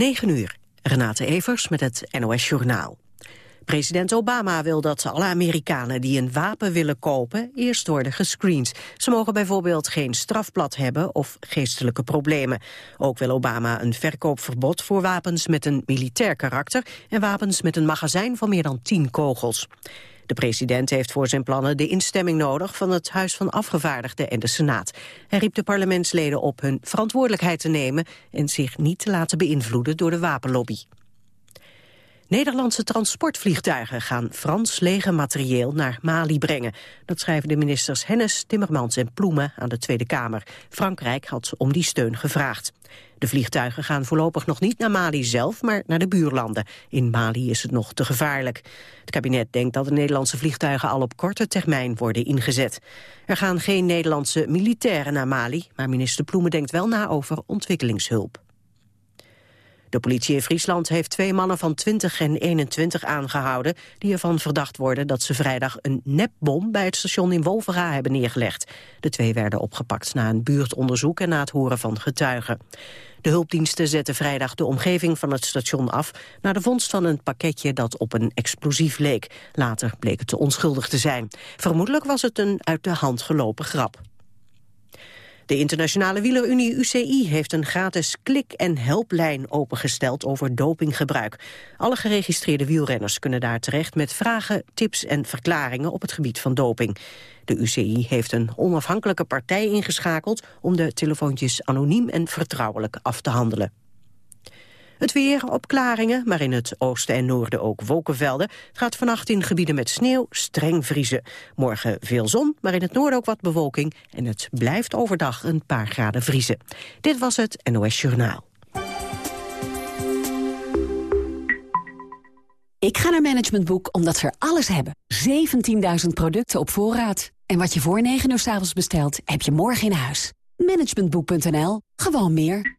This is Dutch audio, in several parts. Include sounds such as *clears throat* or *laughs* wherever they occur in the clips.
9 uur. Renate Evers met het NOS Journaal. President Obama wil dat alle Amerikanen die een wapen willen kopen eerst worden gescreend. Ze mogen bijvoorbeeld geen strafblad hebben of geestelijke problemen. Ook wil Obama een verkoopverbod voor wapens met een militair karakter en wapens met een magazijn van meer dan 10 kogels. De president heeft voor zijn plannen de instemming nodig van het Huis van Afgevaardigden en de Senaat. Hij riep de parlementsleden op hun verantwoordelijkheid te nemen en zich niet te laten beïnvloeden door de wapenlobby. Nederlandse transportvliegtuigen gaan Frans legermaterieel naar Mali brengen. Dat schrijven de ministers Hennis, Timmermans en Ploemen aan de Tweede Kamer. Frankrijk had om die steun gevraagd. De vliegtuigen gaan voorlopig nog niet naar Mali zelf, maar naar de buurlanden. In Mali is het nog te gevaarlijk. Het kabinet denkt dat de Nederlandse vliegtuigen al op korte termijn worden ingezet. Er gaan geen Nederlandse militairen naar Mali, maar minister Ploemen denkt wel na over ontwikkelingshulp. De politie in Friesland heeft twee mannen van 20 en 21 aangehouden... die ervan verdacht worden dat ze vrijdag een nepbom... bij het station in Wolvera hebben neergelegd. De twee werden opgepakt na een buurtonderzoek en na het horen van getuigen. De hulpdiensten zetten vrijdag de omgeving van het station af... na de vondst van een pakketje dat op een explosief leek. Later bleek het te onschuldig te zijn. Vermoedelijk was het een uit de hand gelopen grap. De Internationale Wielerunie UCI heeft een gratis klik- en helplijn opengesteld over dopinggebruik. Alle geregistreerde wielrenners kunnen daar terecht met vragen, tips en verklaringen op het gebied van doping. De UCI heeft een onafhankelijke partij ingeschakeld om de telefoontjes anoniem en vertrouwelijk af te handelen. Het weer, opklaringen, maar in het oosten en noorden ook wolkenvelden. Gaat vannacht in gebieden met sneeuw streng vriezen. Morgen veel zon, maar in het noorden ook wat bewolking. En het blijft overdag een paar graden vriezen. Dit was het NOS Journaal. Ik ga naar Management Boek omdat ze er alles hebben. 17.000 producten op voorraad. En wat je voor 9 uur s avonds bestelt, heb je morgen in huis. Managementboek.nl. Gewoon meer.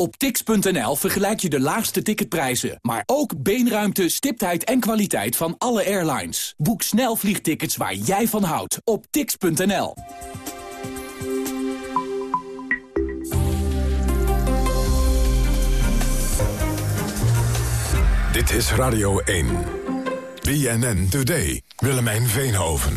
Op tix.nl vergelijk je de laagste ticketprijzen, maar ook beenruimte, stiptheid en kwaliteit van alle airlines. Boek snel vliegtickets waar jij van houdt op tix.nl. Dit is Radio 1. BNN Today. Willemijn Veenhoven.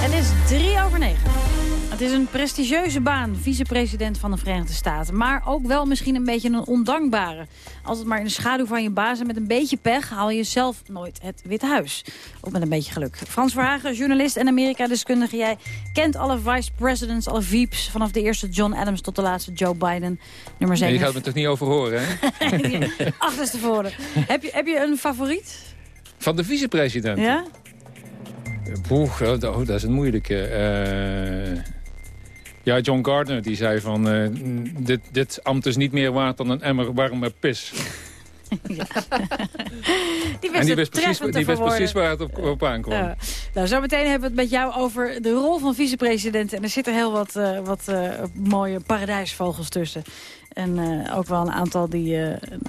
Het is 3 over 9 is een prestigieuze baan, vicepresident van de Verenigde Staten. Maar ook wel misschien een beetje een ondankbare. Als het maar in de schaduw van je baas en met een beetje pech... haal je zelf nooit het Witte Huis. Ook met een beetje geluk. Frans Verhagen, journalist en Amerika-deskundige. Jij kent alle vice-presidents, alle VIP's... vanaf de eerste John Adams tot de laatste Joe Biden. Nummer 7. je gaat me toch niet over horen, hè? *laughs* Achterstevoren. heb, je, heb je een favoriet? Van de vicepresident? Ja? Boeg, oh, dat is een moeilijke. Uh... Ja, John Gardner die zei van... Uh, dit, dit ambt is niet meer waard dan een emmer warme pis. *laughs* Ja. die en die wist, precies, die wist precies waar het op, op aankwam. Uh, nou, zometeen hebben we het met jou over de rol van vicepresident. En er zitten heel wat, uh, wat uh, mooie paradijsvogels tussen. En ook wel een aantal die,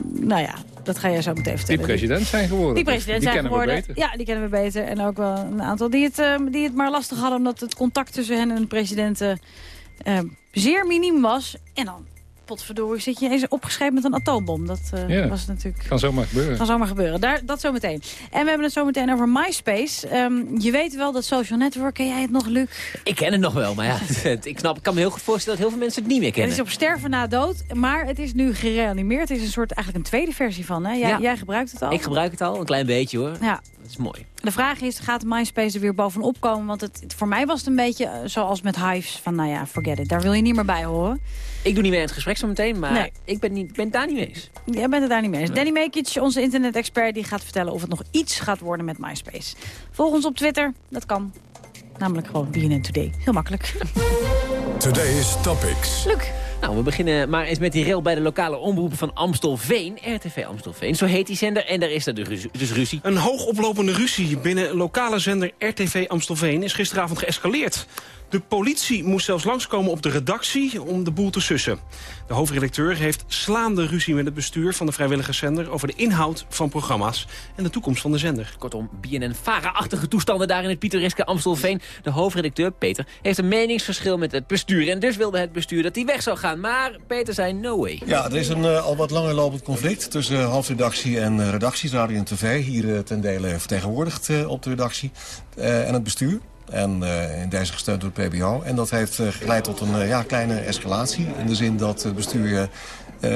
nou ja, dat ga jij zo meteen vertellen. Die president zijn geworden. Die president die zijn geworden. We beter. Ja, die kennen we beter. En ook wel een aantal die het, die het maar lastig hadden... omdat het contact tussen hen en de president uh, zeer miniem was. En dan, potverdorie, zit je eens opgeschreven met een atoombom. Dat uh, ja, was natuurlijk... Kan zomaar gebeuren. Kan zomaar gebeuren. Daar, dat zometeen. En we hebben het zometeen over MySpace. Um, je weet wel dat social network, ken jij het nog, Luc? Ik ken het nog wel, maar ja, *laughs* ik, snap, ik kan me heel goed voorstellen dat heel veel mensen het niet meer kennen. Het is op sterven na dood, maar het is nu gereanimeerd. Het is een soort, eigenlijk een tweede versie van, hè? Jij, Ja. jij gebruikt het al? Ik gebruik het al, een klein beetje hoor. Ja. Dat is mooi. De vraag is, gaat MySpace er weer bovenop komen? Want het, voor mij was het een beetje eh, zoals met Hives. Van nou ja, forget it. Daar wil je niet meer bij horen. Ik doe niet meer in het gesprek zo meteen, maar Nee. ik ben, niet, ben het daar niet mee eens. Jij bent het daar niet mee eens. Danny Mekic, onze internet-expert, die gaat vertellen of het nog iets gaat worden met MySpace. Volg ons op Twitter, dat kan. Namelijk gewoon BNN Today. Heel makkelijk. Today's Topics. Luc. Nou, we beginnen maar eens met die rail bij de lokale omroep van Amstelveen. RTV Amstelveen, zo heet die zender. En daar is er dus, dus ruzie. Een hoogoplopende ruzie binnen lokale zender RTV Amstelveen is gisteravond geëscaleerd. De politie moest zelfs langskomen op de redactie om de boel te sussen. De hoofdredacteur heeft slaande ruzie met het bestuur van de vrijwilligerszender... over de inhoud van programma's en de toekomst van de zender. Kortom, BNN-Vara-achtige toestanden daar in het pittoreske Amstelveen. De hoofdredacteur, Peter, heeft een meningsverschil met het bestuur. En dus wilde het bestuur dat hij weg zou gaan. Maar Peter zei no way. Ja, er is een uh, al wat langer lopend conflict tussen uh, hoofdredactie en uh, redacties, radio en tv. Hier ten dele vertegenwoordigd op de redactie en het bestuur. En uh, in deze gesteund door het PBO. En dat heeft uh, geleid tot een uh, ja, kleine escalatie. In de zin dat het bestuur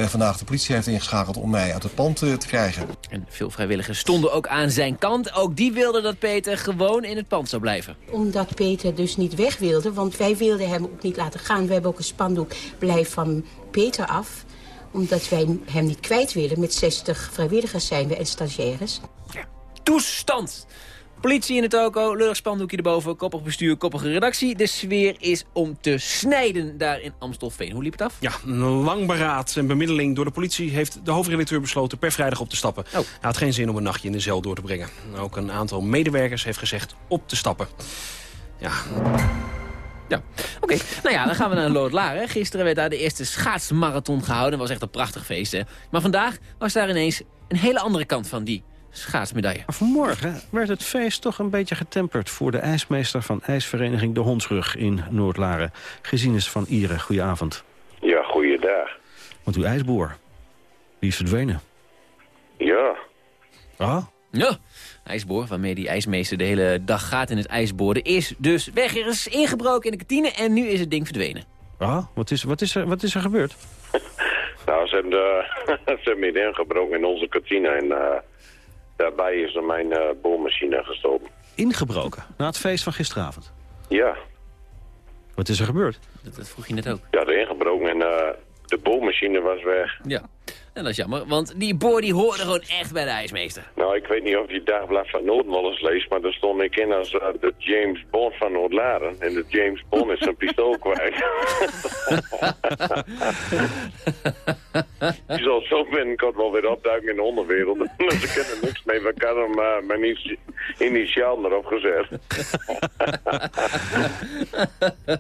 vandaag de politie heeft ingeschakeld om mij uit het pand te krijgen. En veel vrijwilligers stonden ook aan zijn kant. Ook die wilden dat Peter gewoon in het pand zou blijven. Omdat Peter dus niet weg wilde. Want wij wilden hem ook niet laten gaan. We hebben ook een spandoek blijf van Peter af omdat wij hem niet kwijt willen. Met 60 vrijwilligers zijn we en stagiaires. Ja. Toestand! Politie in het toko, lullig spandoekje erboven, koppig bestuur, koppige redactie. De sfeer is om te snijden daar in Amstelveen. Hoe liep het af? Ja, een lang beraad en bemiddeling door de politie... heeft de hoofdredacteur besloten per vrijdag op te stappen. Oh. Hij had geen zin om een nachtje in de cel door te brengen. Ook een aantal medewerkers heeft gezegd op te stappen. Ja... Ja, oké. Okay. Nou ja, dan gaan we naar Loodlaren. Gisteren werd daar de eerste schaatsmarathon gehouden. Dat was echt een prachtig feest, hè. Maar vandaag was daar ineens een hele andere kant van die schaatsmedaille. Vanmorgen werd het feest toch een beetje getemperd... voor de ijsmeester van ijsvereniging De Hondsrug in Noordlaren. Gezienis van Ieren, goedenavond. Ja, goeiedag. Want uw ijsboor, die is verdwenen. Ja. Ah? Ja, ijsboor, waarmee die ijsmeester de hele dag gaat in het ijsboorden... is dus weg. Er is ingebroken in de kantine en nu is het ding verdwenen. Ah, wat is, wat is, er, wat is er gebeurd? *laughs* nou, ze hebben, de, *laughs* ze hebben ingebroken in onze kantine en... Uh... Daarbij is er mijn uh, boormachine gestolen. Ingebroken? Na het feest van gisteravond? Ja. Wat is er gebeurd? Dat, dat vroeg je net ook. Ja, er ingebroken en uh, de boormachine was weg. Ja. En dat is jammer, want die boor die hoorde gewoon echt bij de ijsmeester. Nou, ik weet niet of je Dagblad van Noord wel eens leest, maar daar stond ik in als uh, de James Bond van Noord-Laren. En de James Bond is zijn pistool *laughs* kwijt. *laughs* die zal zo binnenkort wel weer opduiken in de onderwereld. *laughs* Ze kennen niks mee, we kunnen hem uh, mijn initiaal erop gezet.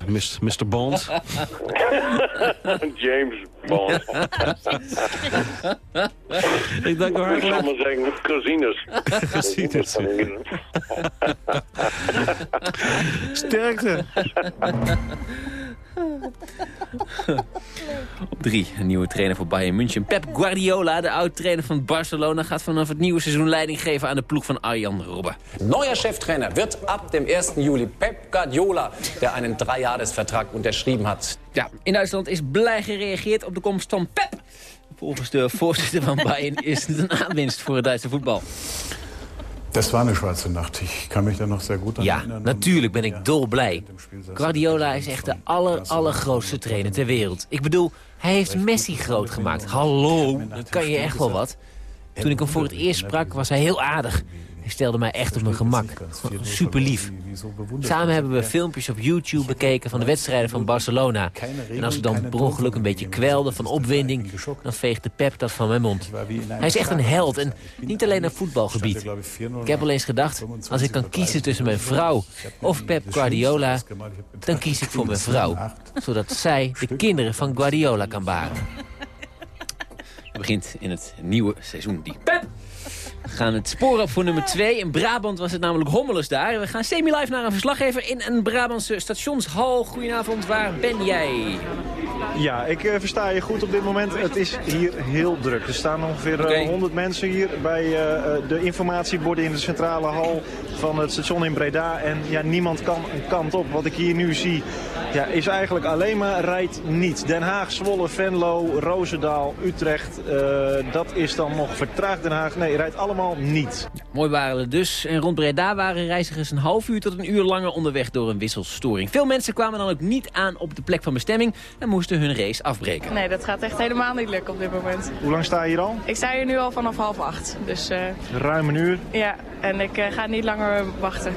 Mr. Mr. Bond. James Ik dank u hartelijk. Ik zal maar zeggen, casines. Casines. Sterkte. *laughs* Op drie, een nieuwe trainer voor Bayern München. Pep Guardiola, de oud-trainer van Barcelona... gaat vanaf het nieuwe seizoen leiding geven aan de ploeg van Arjan Robben. Neuer cheftrainer wird ab dem 1. juli Pep Guardiola... der einen Dreijahresvertrag unterschrieben hat. Ja, in Duitsland is blij gereageerd op de komst van Pep. Volgens de voorzitter van Bayern is het een aanwinst voor het Duitse voetbal. Dat was een zwarte nacht. Ik kan me daar nog zeer goed aan ja, herinneren. natuurlijk ben ik dolblij. Guardiola is echt de aller, allergrootste trainer ter wereld. Ik bedoel, hij heeft Messi groot gemaakt. Hallo, dat kan je echt wel wat. Toen ik hem voor het eerst sprak, was hij heel aardig. Stelde mij echt op mijn gemak. Super lief. Samen hebben we filmpjes op YouTube bekeken van de wedstrijden van Barcelona. En als ik dan per ongeluk een beetje kwelde van opwinding... dan veegde Pep dat van mijn mond. Hij is echt een held en niet alleen op voetbalgebied. Ik heb al eens gedacht, als ik kan kiezen tussen mijn vrouw of Pep Guardiola... dan kies ik voor mijn vrouw. Zodat zij de kinderen van Guardiola kan baren. Het begint in het nieuwe seizoen. Die Pep! We gaan het spoor op voor nummer 2. In Brabant was het namelijk hommeles daar. We gaan semi-live naar een verslaggever in een Brabantse stationshal. Goedenavond, waar ben jij? Ja, ik uh, versta je goed op dit moment. Het is hier heel druk. Er staan ongeveer uh, Oké. 100 mensen hier bij uh, de informatieborden in de centrale hal van het station in Breda. En ja, niemand kan een kant op. Wat ik hier nu zie ja, is eigenlijk alleen maar rijdt niet. Den Haag, Zwolle, Venlo, Roosendaal, Utrecht. dat is dan nog vertraagd Den Haag. Nee, rijdt allemaal niet. Mooi waren het dus. En rond Breda waren reizigers een half uur tot een uur langer onderweg door een wisselstoring. Veel mensen kwamen dan ook niet aan op de plek van bestemming en moesten hun race afbreken. Nee, dat gaat echt helemaal niet lukken op dit moment. Hoe lang sta je hier al? Ik sta hier nu al vanaf half acht. Dus uh, Ruim een uur. ja, en ik uh, ga niet langer wachten.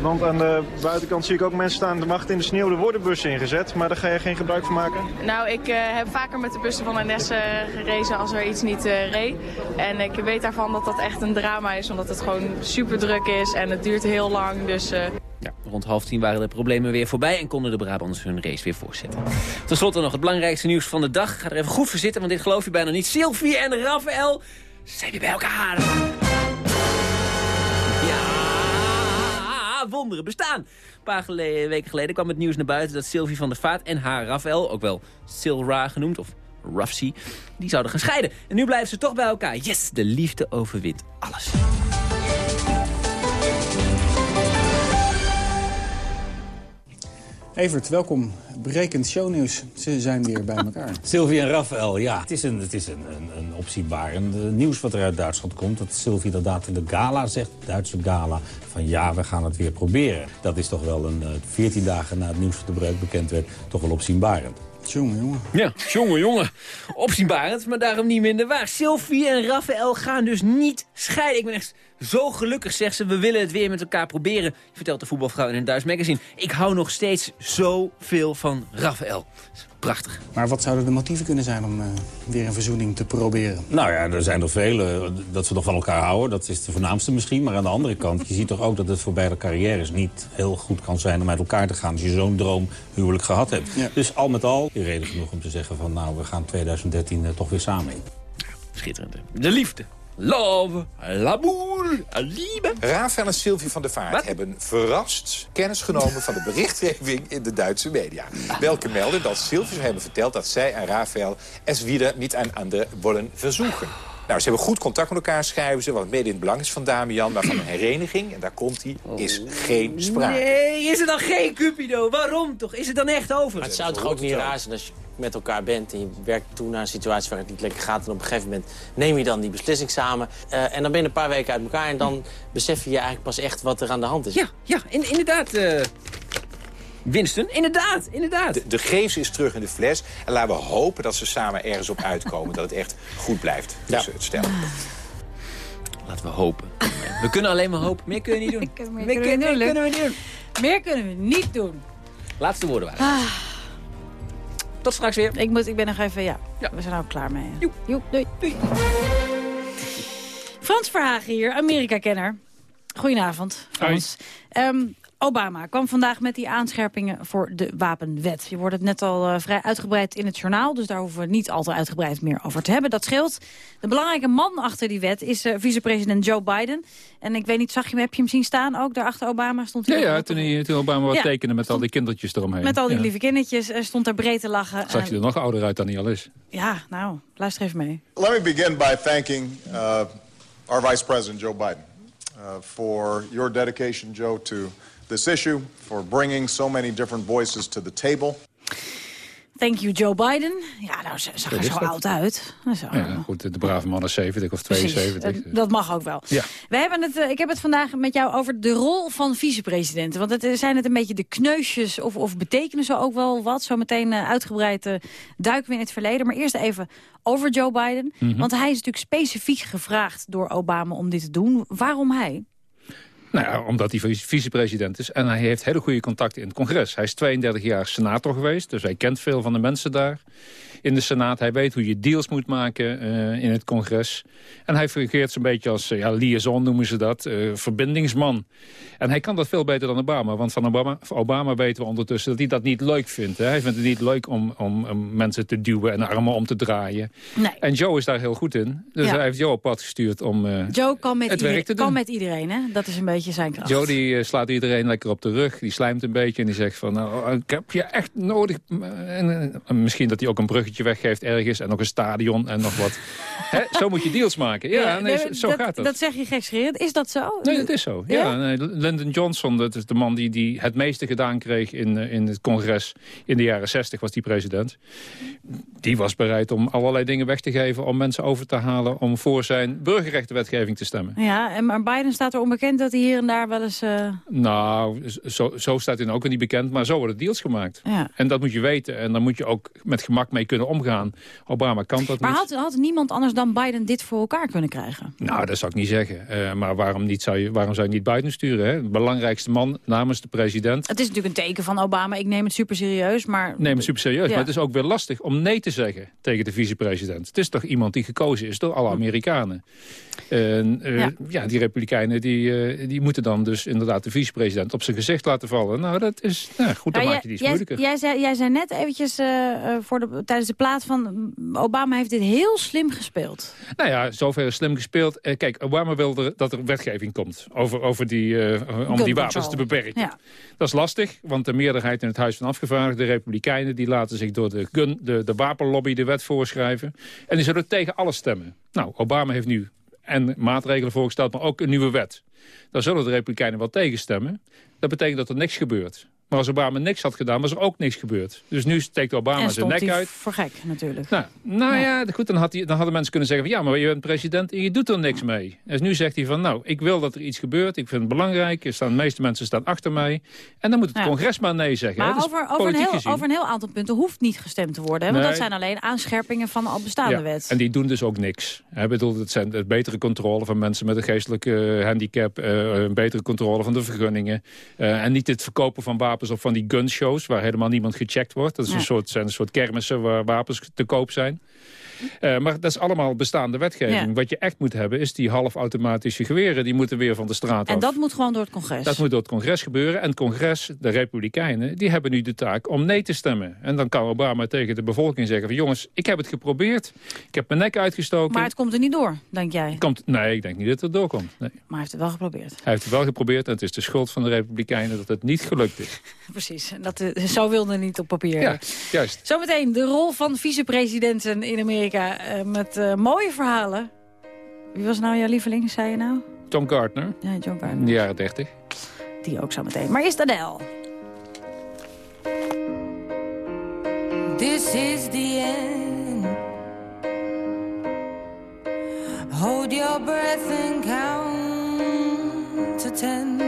Want aan de buitenkant zie ik ook mensen staan te wachten in de sneeuw. Er worden bussen ingezet, maar daar ga je geen gebruik van maken? Nou, ik eh, heb vaker met de bussen van NS uh, gerezen als er iets niet uh, reed. En ik weet daarvan dat dat echt een drama is, omdat het gewoon super druk is en het duurt heel lang. Dus, ja, rond half tien waren de problemen weer voorbij en konden de Brabants hun race weer voortzetten. Ten slotte nog het belangrijkste nieuws van de dag. Ga er even goed voor zitten, want dit geloof je bijna niet. Sylvie en Raphaël zijn weer bij elkaar. Wonderen bestaan. Een paar weken geleden kwam het nieuws naar buiten dat Sylvie van der Vaart en haar Raphaël, ook wel Silra genoemd, of Rafsi, die zouden gaan scheiden. En nu blijven ze toch bij elkaar. Yes, de liefde overwint alles. Evert, welkom. Berekend shownieuws. Ze zijn weer bij elkaar. *laughs* Sylvie en Raphaël, ja. Het is een, het is een, een, een opzienbarend nieuws wat er uit Duitsland komt. Dat Sylvie inderdaad in de gala zegt, Duitse gala, van ja, we gaan het weer proberen. Dat is toch wel een, 14 dagen na het nieuws van de breuk bekend werd, toch wel opzienbarend. Jongen, jongen. Ja, jongen, jongen. Opzienbarend, maar daarom niet minder waar. Sylvie en Raphaël gaan dus niet scheiden. Ik ben echt zo gelukkig, zegt ze. We willen het weer met elkaar proberen, vertelt de voetbalvrouw in een Duits magazine. Ik hou nog steeds zoveel van Raphaël. Prachtig. Maar wat zouden de motieven kunnen zijn om uh, weer een verzoening te proberen? Nou ja, er zijn er vele. Dat ze nog van elkaar houden, dat is de voornaamste misschien. Maar aan de andere kant, je ziet toch ook dat het voor beide carrières niet heel goed kan zijn om uit elkaar te gaan als je zo'n droom huwelijk gehad hebt. Ja. Dus al met al, je reden genoeg om te zeggen van nou, we gaan 2013 uh, toch weer samen in. Schitterend. De liefde. Love, l'amour, liebe. Rafael en Sylvie van der Vaart Wat? hebben verrast kennis genomen van de berichtgeving in de Duitse media. Welke melden dat Sylvie hebben verteld dat zij en Rafael es wieder niet aan andere willen verzoeken. Nou, ze hebben goed contact met elkaar, schrijven ze. Wat mede in het belang is van Damian. Maar van een hereniging, en daar komt hij, is geen sprake. Nee, is er dan geen Cupido? Waarom toch? Is het dan echt over? Maar het zou toch ook niet raar zijn als je met elkaar bent... en je werkt toe naar een situatie waar het niet lekker gaat... en op een gegeven moment neem je dan die beslissing samen... Uh, en dan ben je een paar weken uit elkaar... en dan besef je eigenlijk pas echt wat er aan de hand is. Ja, ja in, inderdaad... Uh... Winston, inderdaad, inderdaad. De, de geest is terug in de fles. En laten we hopen dat ze samen ergens op uitkomen. dat het echt goed blijft tussen het stel. Laten we hopen. We kunnen alleen maar hopen. Meer kunnen we niet doen. meer, meer kunnen, we, kunnen we niet doen. Meer kunnen we niet doen. Laatste woorden waren. Ah. Tot straks weer. Ik, moet, ik ben nog even, ja, ja. we zijn er ook klaar mee. Joep. Joep, doei. doei. Frans Verhagen hier, Amerika-kenner. Goedenavond, Frans. Um, Obama kwam vandaag met die aanscherpingen voor de wapenwet. Je wordt het net al uh, vrij uitgebreid in het journaal... dus daar hoeven we niet al te uitgebreid meer over te hebben. Dat scheelt. De belangrijke man achter die wet is uh, vicepresident Joe Biden. En ik weet niet, zag je hem, heb je hem zien staan ook daar achter Obama? Stond hij ja, ja toen, hij, toen Obama wat ja, tekende met al die kindertjes eromheen. Met al die lieve kindertjes uh, stond daar breed te lachen. Zag je er nog ouder uit dan hij al is? Ja, nou, luister even mee. Let me begin by thanking our Vice President Joe Biden... for your dedication, Joe, to this issue, for bringing so many different voices to the table. Thank you, Joe Biden. Ja, nou, ze zag er zo oud uit. Zo. Ja, goed, de brave man is 70 of 72. Precies, dus. dat mag ook wel. Ja. We hebben het, eh, ik heb het vandaag met jou over de rol van vicepresidenten. Want het, zijn het een beetje de kneusjes of, of betekenen ze ook wel wat? Zo meteen uh, uitgebreid duiken we in het verleden. Maar eerst even over Joe Biden. Mm -hmm. Want hij is natuurlijk specifiek gevraagd door Obama om dit te doen. Waarom hij? Nou ja, omdat hij vicepresident is. En hij heeft hele goede contacten in het congres. Hij is 32 jaar senator geweest, dus hij kent veel van de mensen daar in de Senaat. Hij weet hoe je deals moet maken uh, in het congres. En hij fungeert zo'n beetje als uh, ja, liaison, noemen ze dat, uh, verbindingsman. En hij kan dat veel beter dan Obama. Want van Obama, Obama weten we ondertussen dat hij dat niet leuk vindt. Hè. Hij vindt het niet leuk om, om, om, mensen te duwen en armen om te draaien. Nee. En Joe is daar heel goed in. Dus ja. hij heeft Joe op pad gestuurd om Joe kan met het werk te doen. kan met iedereen, hè? Dat is een beetje zijn kracht. Joe die slaat iedereen lekker op de rug. Die slijmt een beetje en die zegt van... Nou, ik heb je echt nodig. En, en misschien dat hij ook een bruggetje weggeeft ergens. En nog een stadion en nog wat. *laughs* He, zo moet je deals maken. Ja, ja nee, nee, zo dat, gaat het. Dat zeg je gekscherend. Is dat zo? Nee, dat is zo. Ja, ja nee, Lyndon Johnson, dat is de man die, die het meeste gedaan kreeg in, in het congres. In de jaren 60 was die president. Die was bereid om allerlei dingen weg te geven... om mensen over te halen om voor zijn burgerrechtenwetgeving te stemmen. Ja, en maar Biden staat er onbekend dat hij hier en daar wel eens... Uh... Nou, zo, zo staat hij ook niet bekend, maar zo worden deals gemaakt. Ja. En dat moet je weten. En dan moet je ook met gemak mee kunnen omgaan. Obama kan dat maar niet. Maar had, had niemand anders dan Biden dit voor elkaar kunnen krijgen? Nou, dat zou ik niet zeggen. Uh, maar waarom, niet zou je, waarom zou je niet Biden sturen? Hè? De belangrijkste man namens de president. Het is natuurlijk een teken van Obama. Ik neem het super serieus, maar... Neem het super serieus, ja. maar het is ook weer lastig om nee te zeggen tegen de vicepresident. Het is toch iemand die gekozen is door alle Amerikanen. En, uh, ja. ja. die republikeinen die, uh, die moeten dan dus inderdaad de vicepresident op zijn gezicht laten vallen. Nou, dat is nou, goed, dan ja, maak je die moeilijker. Jij zei, jij zei net eventjes uh, voor de, tijdens de plaat van... Obama heeft dit heel slim gespeeld. Nou ja, zover slim gespeeld. kijk, Obama wilde dat er wetgeving komt over, over die, om die wapens te beperken. Ja. Dat is lastig, want de meerderheid in het Huis van Afgevaardigden, de republikeinen... die laten zich door de, gun, de, de wapenlobby de wet voorschrijven. En die zullen tegen alles stemmen. Nou, Obama heeft nu en maatregelen voorgesteld, maar ook een nieuwe wet. Daar zullen de Republikeinen wel tegenstemmen. Dat betekent dat er niks gebeurt. Maar als Obama niks had gedaan, was er ook niks gebeurd. Dus nu steekt Obama zijn nek uit. voor gek natuurlijk. Nou, nou ja, ja goed, dan, had hij, dan hadden mensen kunnen zeggen... Van, ja, maar je bent president en je doet er niks mee. En nu zegt hij van, nou, ik wil dat er iets gebeurt. Ik vind het belangrijk. Er staan, de meeste mensen staan achter mij. En dan moet het Ja. congres maar nee zeggen. Maar over, over, een heel, gezien. over een heel aantal punten hoeft niet gestemd te worden. Hè? Want Nee. dat zijn alleen aanscherpingen van de al bestaande Ja, wet. En die doen dus ook niks. Ik bedoel, het zijn betere controle van mensen met een geestelijke eh, handicap. eh, een betere controle van de vergunningen. eh, en niet het verkopen van wapens of van die gunshows... waar helemaal niemand gecheckt wordt. Dat is Ja. een soort, zijn een soort kermissen waar wapens te koop zijn. Eh, maar dat is allemaal bestaande wetgeving. Ja. Wat je echt moet hebben is die halfautomatische geweren. Die moeten weer van de straat En af. dat moet gewoon door het congres. Dat moet door het congres gebeuren. En het congres, de republikeinen, die hebben nu de taak om nee te stemmen. En dan kan Obama tegen de bevolking zeggen van... jongens, ik heb het geprobeerd. Ik heb mijn nek uitgestoken. Maar het komt er niet door, denk jij. Komt, nee, ik denk niet dat het doorkomt. Nee. Maar hij heeft het wel geprobeerd. Hij heeft het wel geprobeerd en het is de schuld van de Republikeinen dat het niet gelukt is. *laughs* Precies. En Dat, eh, zo wilde niet op papier. Ja, juist. Zometeen de rol van vicepresidenten in Amerika eh, met eh, mooie verhalen. Wie was nou jouw lieveling, zei je nou? John Gardner, Ja, John in Gardner. de jaren 30. Die ook zo meteen. Maar eerst Adele. This is the end. Hold your breath and count to ten.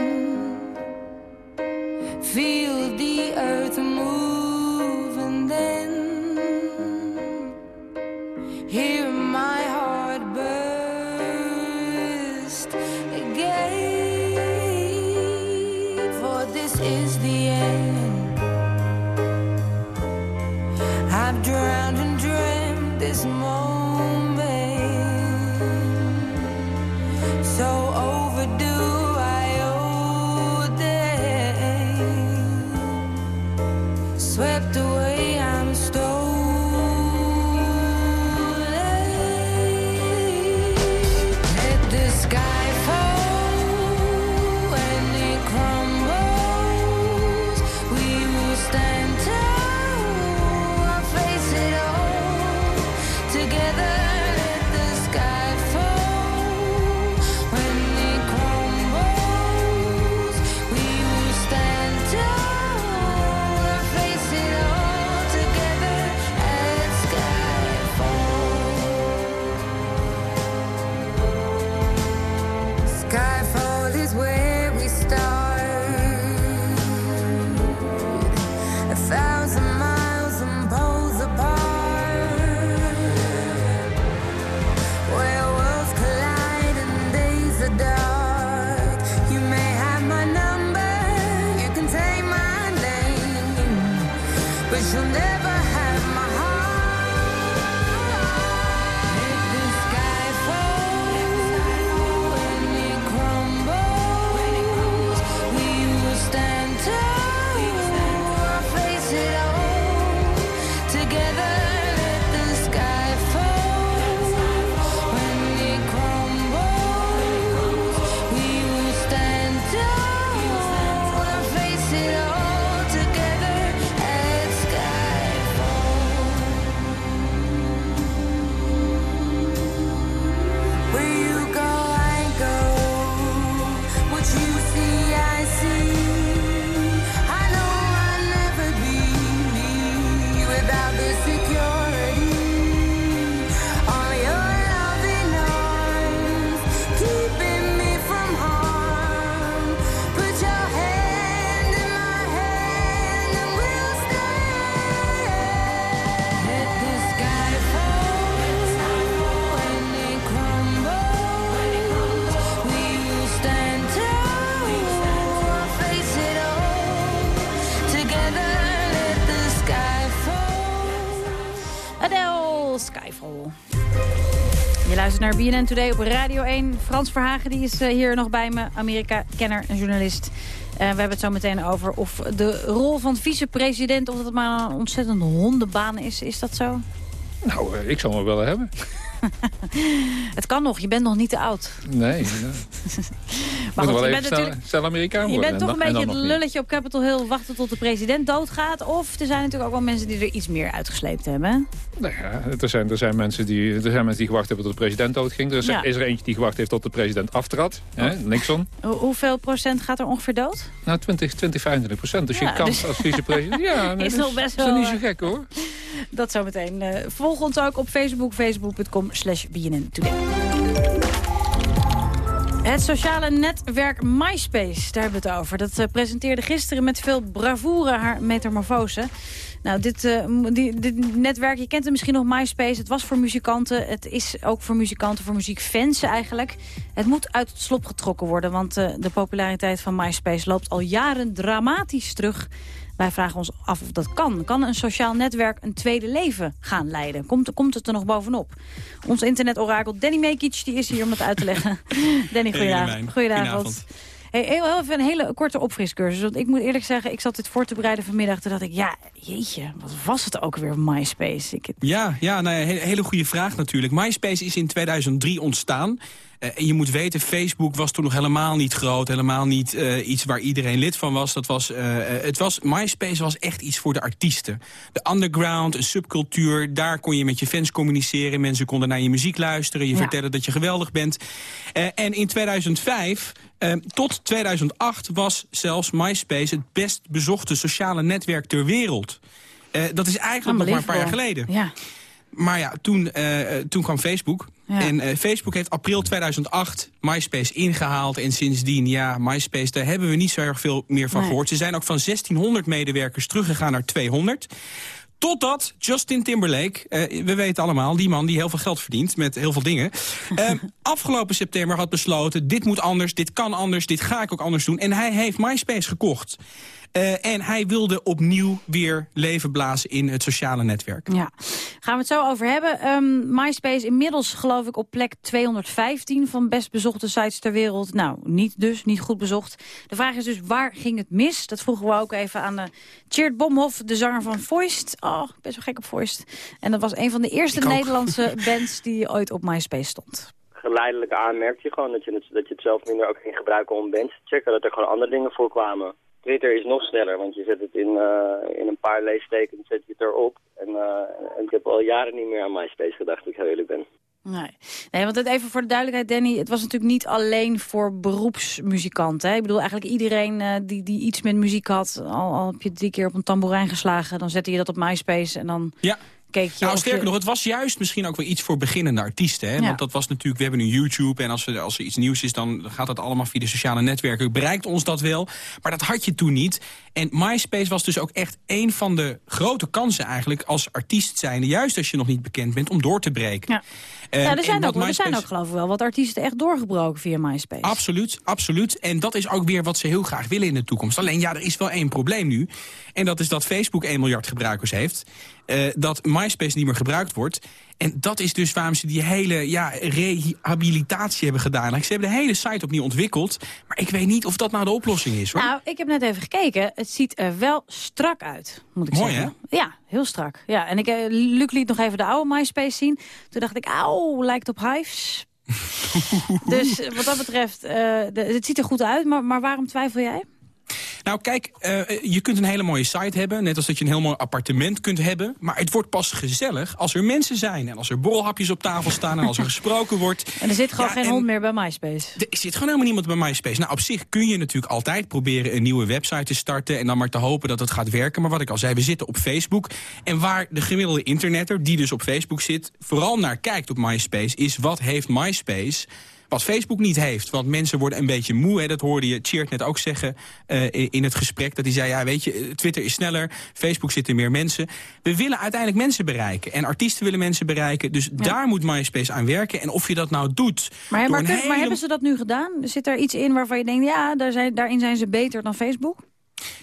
BNN Today op Radio 1. Frans Verhagen die is eh, hier nog bij me, Amerika-kenner en journalist. Uh, we hebben het zo meteen over of de rol van vicepresident... of dat maar een ontzettend hondenbaan is. Is dat zo? Nou, uh, ik zou hem wel hebben. *laughs* het kan nog, je bent nog niet te oud. Nee. *laughs* Ja. Maar goed, je bent natuurlijk... Stel Amerikaan Je bent toch een beetje het lulletje op Capitol Hill... wachten tot de president doodgaat. Of er zijn natuurlijk ook wel mensen die er iets meer uitgesleept hebben. Nou ja, er zijn, er, zijn mensen die, er zijn mensen die gewacht hebben tot de president doodging. Er is, Ja. is er eentje die gewacht heeft tot de president aftrad. Hè? Nixon. Hoe- hoeveel procent gaat er ongeveer dood? Nou, 20, 20 25 procent. Dus Ja, je kan dus- als vicepresident... Ja, *laughs* Is nog best dat is wel, niet zo eh, gek hoor. *laughs* Dat zometeen. Eh volg ons ook op Facebook, facebook.com slash BNN Today. Het sociale netwerk MySpace, daar hebben we het over. Dat eh, presenteerde gisteren met veel bravoure haar metamorfose. Nou, dit, eh, die, dit netwerk, je kent het misschien nog, MySpace. Het was voor muzikanten, het is ook voor muzikanten, voor muziekfans eigenlijk. Het moet uit het slop getrokken worden, want eh, de populariteit van MySpace loopt al jaren dramatisch terug. Wij vragen ons af of dat kan. Kan een sociaal netwerk een tweede leven gaan leiden? Komt, komt het er nog bovenop? Ons internetorakel Danny Mekic die is hier om het uit te leggen. *laughs* Danny, goedenavond. Goedenavond. Hey, heel, heel even een hele korte opfriscursus. Want ik moet eerlijk zeggen, ik zat dit voor te bereiden vanmiddag. Toen dacht ik, ja, jeetje, wat was het ook weer MySpace? Ik, Ja, ja nou ja, hele, hele goede vraag natuurlijk. MySpace is in 2003 ontstaan. Eh, en je moet weten, Facebook was toen nog helemaal niet groot. Helemaal niet eh, iets waar iedereen lid van was. Dat was, eh, het was. MySpace was echt iets voor de artiesten. De underground, een subcultuur. Daar kon je met je fans communiceren. Mensen konden naar je muziek luisteren. Je Ja. vertellen dat je geweldig bent. En in 2005 eh, tot 2008 was zelfs MySpace het best bezochte sociale netwerk ter wereld. Dat is eigenlijk nog maar een paar jaar geleden. Ja. Maar ja, toen, eh, eh, toen kwam Facebook. Ja. En eh, Facebook heeft april 2008 MySpace ingehaald. En sindsdien, ja, MySpace, daar hebben we niet zo erg veel meer van Nee. gehoord. Ze zijn ook van 1600 medewerkers teruggegaan naar 200. Totdat Justin Timberlake, we weten allemaal, die man die heel veel geld verdient met heel veel dingen. *laughs* afgelopen september had besloten, dit moet anders, dit kan anders, dit ga ik ook anders doen. En hij heeft MySpace gekocht. Eh, en hij wilde opnieuw weer leven blazen in het sociale netwerk. Ja, gaan we het zo over hebben. Ehm, MySpace inmiddels geloof ik op plek 215 van best bezochte sites ter wereld. Nou, niet dus, niet goed bezocht. De vraag is dus, waar ging het mis? Dat vroegen we ook even aan uh, Tjeerd Bomhoff, de zanger van Voiced. Oh, best wel gek op Voiced. En dat was een van de eerste. Nederlandse *laughs* bands die ooit op MySpace stond. Geleidelijk aan merk je gewoon dat je, het, dat je het zelf minder ook ging gebruiken om bands te checken. Dat er gewoon andere dingen voor kwamen. Twitter is nog sneller, want je zet het in, eh, in een paar leestekens zet je het erop. En, eh, en ik heb al jaren niet meer aan MySpace gedacht, als ik heel eerlijk ben. Nee. nee, want het even voor de duidelijkheid, Danny. Het was natuurlijk niet alleen voor beroepsmuzikanten. Hè? Ik bedoel, eigenlijk iedereen eh, die, die iets met muziek had... Al, al heb je drie keer op een tamboerijn geslagen... dan zette je dat op MySpace en dan Ja. Keek je... Nou, sterker je- nog, het was juist misschien ook wel iets voor beginnende artiesten. Hè? Ja. Want dat was natuurlijk, we hebben nu YouTube en als, we, als er iets nieuws is... dan gaat dat allemaal via de sociale netwerken. Bereikt ons dat wel, maar dat had je toen niet. En MySpace was dus ook echt een van de grote kansen eigenlijk... als artiest zijnde, juist als je nog niet bekend bent, om door te breken. Ja. Eh, er zijn, ook, er zijn ook geloof ik wel wat artiesten echt doorgebroken via MySpace. Absoluut, absoluut. En dat is ook weer wat ze heel graag willen in de toekomst. Alleen ja, er is wel één probleem nu. En dat is dat Facebook 1 miljard gebruikers heeft. Eh, dat MySpace niet meer gebruikt wordt. En dat is dus waarom ze die hele ja, rehabilitatie hebben gedaan. Like, ze hebben de hele site opnieuw ontwikkeld. Maar ik weet niet of dat nou de oplossing is. Hoor. Nou, ik heb net even gekeken. Het ziet er wel strak uit, moet ik Mooi, zeggen. Ja, heel strak. Ja, en ik, eh, Luc liet nog even de oude MySpace zien. Toen dacht ik, auw, lijkt op Hives. *laughs* dus wat dat betreft, eh, de- het ziet er goed uit. Maar, maar waarom twijfel jij? Nou kijk, eh, je kunt een hele mooie site hebben. Net als dat je een heel mooi appartement kunt hebben. Maar het wordt pas gezellig als er mensen zijn. En als er borrelhapjes op tafel staan en als er *laughs* gesproken wordt. En er zit gewoon Ja, geen en- hond meer bij MySpace. Er zit gewoon helemaal niemand bij MySpace. Nou, op zich kun je natuurlijk altijd proberen een nieuwe website te starten... en dan maar te hopen dat het gaat werken. Maar wat ik al zei, we zitten op Facebook. En waar de gemiddelde internetter, die dus op Facebook zit... vooral naar kijkt op MySpace, is wat heeft MySpace... Wat Facebook niet heeft. Want mensen worden een beetje moe. Hè. Dat hoorde je Cheert net ook zeggen eh, in het gesprek. Dat hij zei, ja weet je, eh, Twitter is sneller. Facebook zitten meer mensen. We willen uiteindelijk mensen bereiken. En artiesten willen mensen bereiken. Dus daar moet MySpace aan werken. En of je dat nou doet... Maar, maar, hebben ze dat nu gedaan? Zit er iets in waarvan je denkt, ja, daar zijn, daarin zijn ze beter dan Facebook?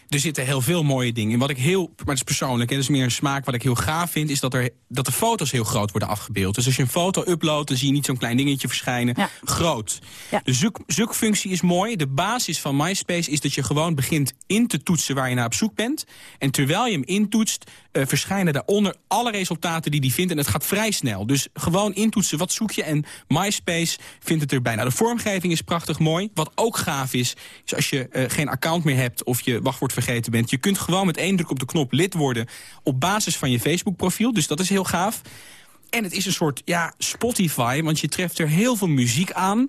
Er zitten heel veel mooie dingen in. Wat ik heel, maar het is persoonlijk, en dat is meer een smaak. Wat ik heel gaaf vind, is dat, er, dat de foto's heel groot worden afgebeeld. Dus als je een foto uploadt, dan zie je niet zo'n klein dingetje verschijnen. Groot. De zoek, zoekfunctie is mooi. De basis van MySpace is dat je gewoon begint in te toetsen waar je naar op zoek bent. En terwijl je hem intoetst, uh, verschijnen daaronder alle resultaten die hij vindt. En het gaat vrij snel. Dus gewoon intoetsen, wat zoek je? En MySpace vindt het erbij. Nou, de vormgeving is prachtig mooi. Wat ook gaaf is, is als je uh, geen account meer hebt of je wachtwoord vergeten bent. Je kunt gewoon met één druk op de knop lid worden op basis van je Facebook profiel. Dus dat is heel gaaf. En het is een soort ja, Spotify, want je treft er heel veel muziek aan.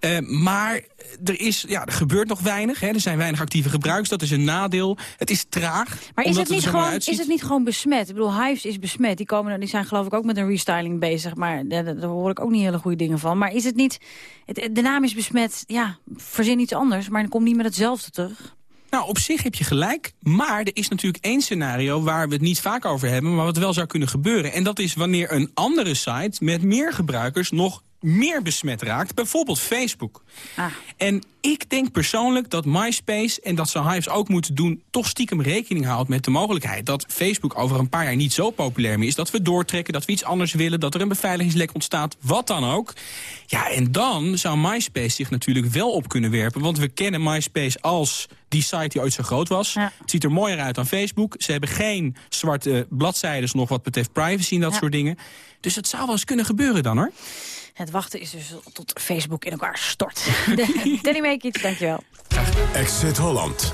Uh, maar er, is, ja, er gebeurt nog weinig. Hè. Er zijn weinig actieve gebruikers, dat is een nadeel. Het is traag. Maar is het, niet gewoon, is het niet gewoon besmet? Ik bedoel, Hives is besmet. Die, komen, die zijn geloof ik ook met een restyling bezig. Maar daar, daar hoor ik ook niet hele goede dingen van. Maar is het niet... Het, de naam is besmet, ja, verzin iets anders. Maar dan komt niet met hetzelfde terug. Nou, op zich heb je gelijk. Maar er is natuurlijk één scenario waar we het niet vaak over hebben... maar wat wel zou kunnen gebeuren. En dat is wanneer een andere site met meer gebruikers... nog meer besmet raakt, bijvoorbeeld Facebook. Ah. En ik denk persoonlijk dat MySpace en dat ze Hives ook moeten doen... toch stiekem rekening houdt met de mogelijkheid... dat Facebook over een paar jaar niet zo populair meer is... dat we doortrekken, dat we iets anders willen... dat er een beveiligingslek ontstaat, wat dan ook. Ja, en dan zou MySpace zich natuurlijk wel op kunnen werpen... want we kennen MySpace als die site die ooit zo groot was. Het ziet er mooier uit dan Facebook. Ze hebben geen zwarte bladzijden nog wat betreft privacy en dat soort dingen. Dus het zou wel eens kunnen gebeuren dan, hoor. Het wachten is dus tot Facebook in elkaar stort. *laughs* Danny Meekiet, dankjewel. Exit Holland.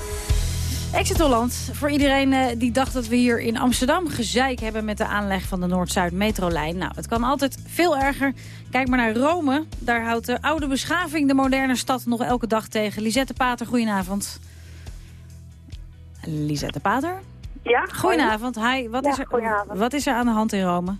Exit Holland. Voor iedereen uh, die dacht dat we hier in Amsterdam gezeik hebben... met de aanleg van de Noord-Zuid metrolijn. Nou, het kan altijd veel erger. Kijk maar naar Rome. Daar houdt de oude beschaving de moderne stad nog elke dag tegen. Lisette Pater, goedenavond. Lisette Pater? Ja, goedenavond. Hi, wat, ja, is er, wat is er aan de hand in Rome?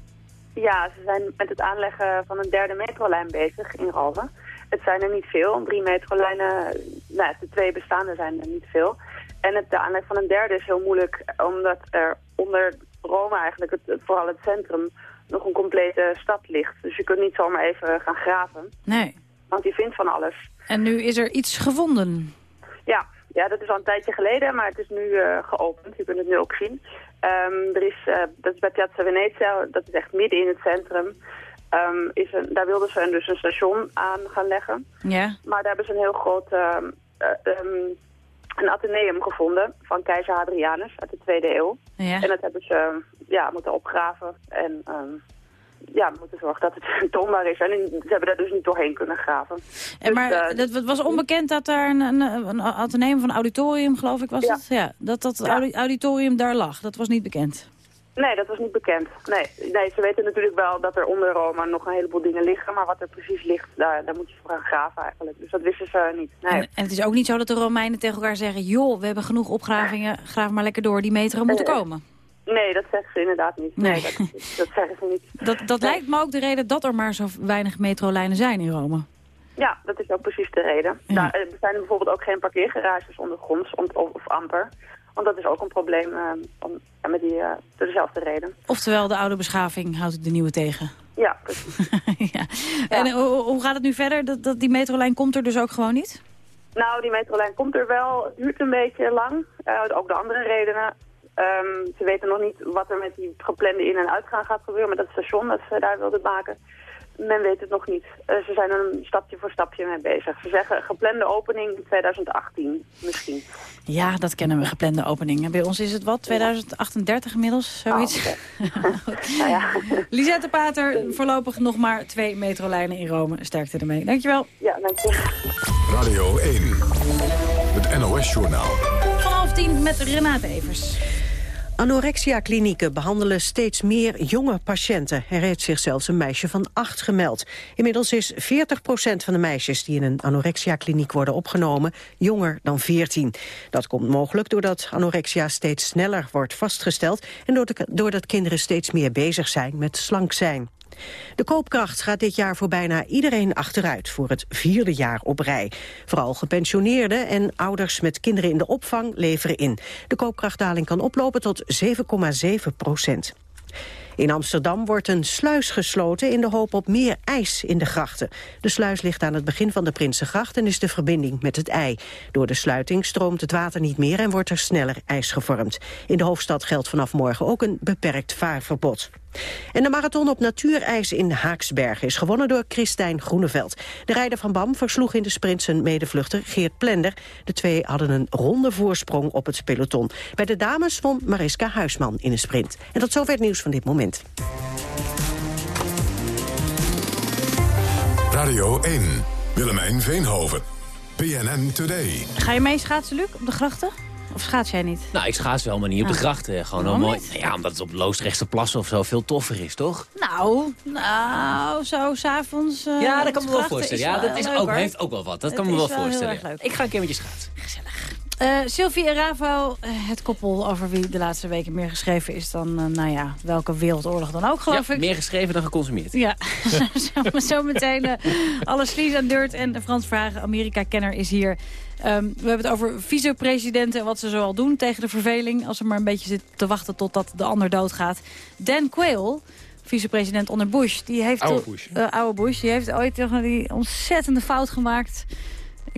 Ja, ze zijn met het aanleggen van een derde metrolijn bezig in Rome. Het zijn er niet veel. Drie metrolijnen, nou, de twee bestaande zijn er niet veel. En het, de aanleg van een derde is heel moeilijk, omdat er onder Rome eigenlijk, het, vooral het centrum, nog een complete stad ligt. Dus je kunt niet zomaar even gaan graven. Nee. Want je vindt van alles. En nu is er iets gevonden? Ja, ja dat is al een tijdje geleden, maar het is nu uh, geopend. Je kunt het nu ook zien. Um, er is, uh, dat is bij Piazza Venezia, dat is echt midden in het centrum. Um, is een, daar wilden ze dus een station aan gaan leggen. Ja. Maar daar hebben ze een heel groot uh, um, een atheneum gevonden van keizer Hadrianus uit de tweede eeuw. Ja. En dat hebben ze ja, moeten opgraven en ja, moeten zorgen dat het *laughs* toonbaar is. En ze hebben daar dus niet doorheen kunnen graven. En maar dus, uh, het was onbekend dat daar een, een, een ateneum van auditorium, geloof ik, was ja. het? Ja, dat dat ja. auditorium daar lag. Dat was niet bekend. Nee, dat was niet bekend. Nee, nee, ze weten natuurlijk wel dat er onder Roma nog een heleboel dingen liggen. Maar wat er precies ligt, daar, daar moet je voor gaan graven eigenlijk. Dus dat wisten ze niet. Nee. En, en, het is ook niet zo dat de Romeinen tegen elkaar zeggen... joh, we hebben genoeg opgravingen, graaf maar lekker door, die meteren moeten komen. Nee, dat zeggen ze inderdaad niet. Nee, nee dat, dat, zeggen ze niet. *laughs* Dat, dat nee. lijkt me ook de reden dat er maar zo weinig metrolijnen zijn in Rome. Ja, dat is ook precies de reden. Ja. Nou, er zijn bijvoorbeeld ook geen parkeergarages ondergronds of, of amper. Want dat is ook een probleem uh, om, ja, met die, uh, door dezelfde reden. Oftewel, de oude beschaving houdt de nieuwe tegen. Ja, *laughs* precies. ja. En uh, hoe, hoe gaat het nu verder? Dat, dat, die metrolijn komt er dus ook gewoon niet? Nou, die metrolijn komt er wel. Het duurt een beetje lang. ook de andere redenen. Um, ze weten nog niet wat er met die geplande in- en uitgaan gaat gebeuren, met dat station dat ze daar wilden maken. Men weet het nog niet. Uh, ze zijn er een stapje voor stapje mee bezig. Ze zeggen geplande opening in 2018 misschien. Ja, dat kennen we, geplande opening. Bij ons is het wat, 2038 inmiddels, zoiets. Oh, okay. *laughs* nou ja. Lisette Pater, voorlopig nog maar twee metrolijnen in Rome. Sterkte ermee. Dankjewel. Ja, dankjewel. Radio 1, het NOS-journaal. Van half tien met Renate Evers. Anorexia-klinieken behandelen steeds meer jonge patiënten. Er heeft zich zelfs een meisje van acht gemeld. Inmiddels is 40% van de meisjes die in een anorexia-kliniek worden opgenomen... jonger dan 14. Dat komt mogelijk doordat anorexia steeds sneller wordt vastgesteld... en doordat kinderen steeds meer bezig zijn met slank zijn. De koopkracht gaat dit jaar voor bijna iedereen achteruit... voor het vierde jaar op rij. Vooral gepensioneerden en ouders met kinderen in de opvang leveren in. De koopkrachtdaling kan oplopen tot 7,7 procent. In Amsterdam wordt een sluis gesloten in de hoop op meer ijs in de grachten. De sluis ligt aan het begin van de Prinsengracht en is de verbinding met het IJ. Door de sluiting stroomt het water niet meer en wordt er sneller ijs gevormd. In de hoofdstad geldt vanaf morgen ook een beperkt vaarverbod. En de marathon op natuurijs in Haaksbergen is gewonnen door Christijn Groeneveld. De rijder van BAM versloeg in de sprint zijn medevluchter Geert Plender. De twee hadden een ronde voorsprong op het peloton. Bij de dames won Mariska Huisman in een sprint. En tot zover het nieuws van dit moment. Radio 1, Willemijn Veenhoven, PNN Today. Ga je mee schaatsen, Luc, op de grachten? Of schaats jij niet? Nou, ik schaats wel, maar niet op de Ah. grachten. Gewoon een mooi... Nou ja, omdat het op Loosdrechtse plassen of zo veel toffer is, toch? Nou, nou, zo s'avonds... uh, ja, dat kan me wel voorstellen. Ja, dat is ook, heeft ook wel wat. Dat Het kan me wel wel voorstellen. leuk. Ik ga een keer met je schaatsen. Eh, Sylvie en Ravo, eh, het koppel over wie de laatste weken meer geschreven is dan, nou ja, welke wereldoorlog dan ook, geloof Ja, ik. meer geschreven dan geconsumeerd. Ja, *laughs* zo, zo meteen uh, alle aan Dirt en Frans Vragen, Amerika-kenner is hier. Um, we hebben het over vicepresidenten en wat ze zoal doen tegen de verveling... als ze maar een beetje zitten te wachten totdat de ander doodgaat. Dan Quayle, vicepresident onder Bush... Die heeft Oude Bush. uh, oude Bush, die heeft ooit toch die ontzettende fout gemaakt...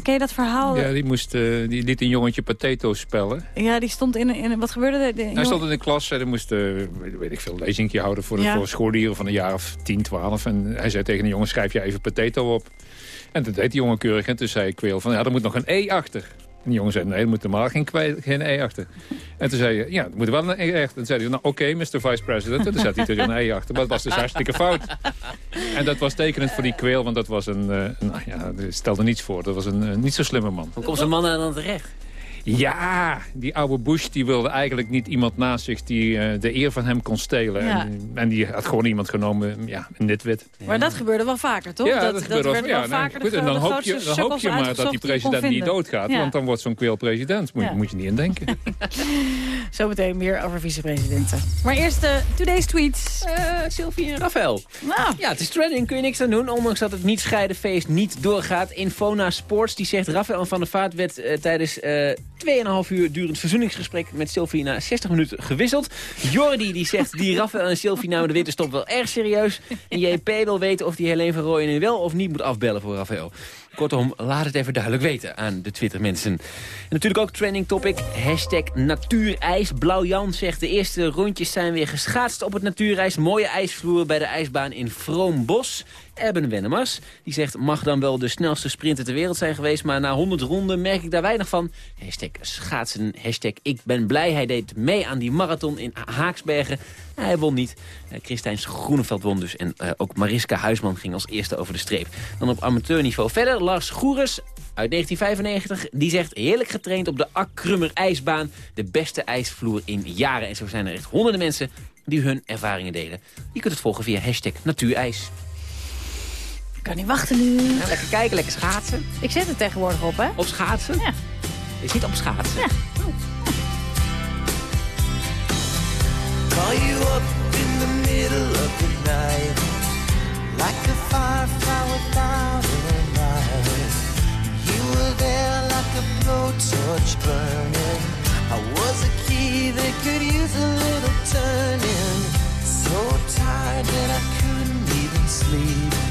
Ken je dat verhaal? Ja, die, moest, eh, die liet een jongetje potatoes spellen. Ja, die stond in... een- in een- wat gebeurde er? Hij jongen- stond in de klas en hij moest, eh, weet, ik veel, een lezingje houden voor, de, Ja. voor scholieren van een jaar of 10, 12. En hij zei tegen de jongen, schrijf je even potato op. En dat deed die jongen keurig. En toen zei Kweel van, ja, er moet nog een E achter. En die jongen zei, nee, er moet normaal geen, geen E achter. En toen zei je, ja, er moet wel een E achter. En toen zei hij, nou oké, Mr. Vice President. En toen zat hij er een E achter. Maar dat was dus hartstikke fout. En dat was tekenend voor die Kweel, want dat was een, een nou ja, stelde niets voor. Dat was een eh, niet zo slimme man. Hoe komt zo'n man daar dan terecht? Ja, die oude Bush die wilde eigenlijk niet iemand naast zich die eh, de eer van hem kon stelen. Ja. En, en die had gewoon iemand genomen, ja, een nitwit. Maar dat gebeurde wel vaker, toch? Ja, dat, gebeurt werd wel. wel Ja, nou, vaker goed, de, en dan de hoop je, dan hoop sukkels je maar dat die president niet doodgaat. Ja. Want dan wordt zo'n kweel president. Moet, je- Ja. moet je niet in denken. *laughs* Zometeen meer over vicepresidenten. Maar eerst de Today's Tweets. Eh, Sylvie en Rafael. Nou. Ja, het is trending, kun je niks aan doen. Ondanks dat het niet scheiden feest niet doorgaat. Infona Sports die zegt Rafael van der Vaart werd eh, tijdens eh 2,5 uur durend verzoeningsgesprek met Sylvie na 60 minuten gewisseld. Jordi die zegt die Rafael en Sylvie namen de winterstop wel erg serieus. En JP wil weten of die Helene van nu wel of niet moet afbellen voor Rafael. Kortom, laat het even duidelijk weten aan de Twitter-mensen. En natuurlijk ook trending topic, hashtag natuurijs. Blauw Jan zegt de eerste rondjes zijn weer geschaatst op het natuurijs. Mooie ijsvloer bij de ijsbaan in Vroombos. Erben Wennemars, die zegt mag dan wel de snelste sprinter ter wereld zijn geweest... maar na 100 ronden merk ik daar weinig van. Hashtag schaatsen, hashtag ik ben blij. Hij deed mee aan die marathon in Haaksbergen. Hij won niet. Eh, Christijn Groeneveld won dus. En eh, ook Mariska Huisman ging als eerste over de streep. Dan op amateurniveau verder. Lars Goeres uit 1995. Die zegt heerlijk getraind op de Akkrummer ijsbaan. De beste ijsvloer in jaren. En zo zijn er echt honderden mensen die hun ervaringen delen. Je kunt het volgen via hashtag natuurijs. Ik kan niet wachten nu. Ja, lekker kijken, lekker schaatsen. Ik zet het tegenwoordig op, hè? Op schaatsen? Ja. Je zit op schaatsen? Ja. Call you up in the middle of the night Like a firefly without a light You were there like a blowtorch burning I was a key that could use a little turning So tired that I couldn't even sleep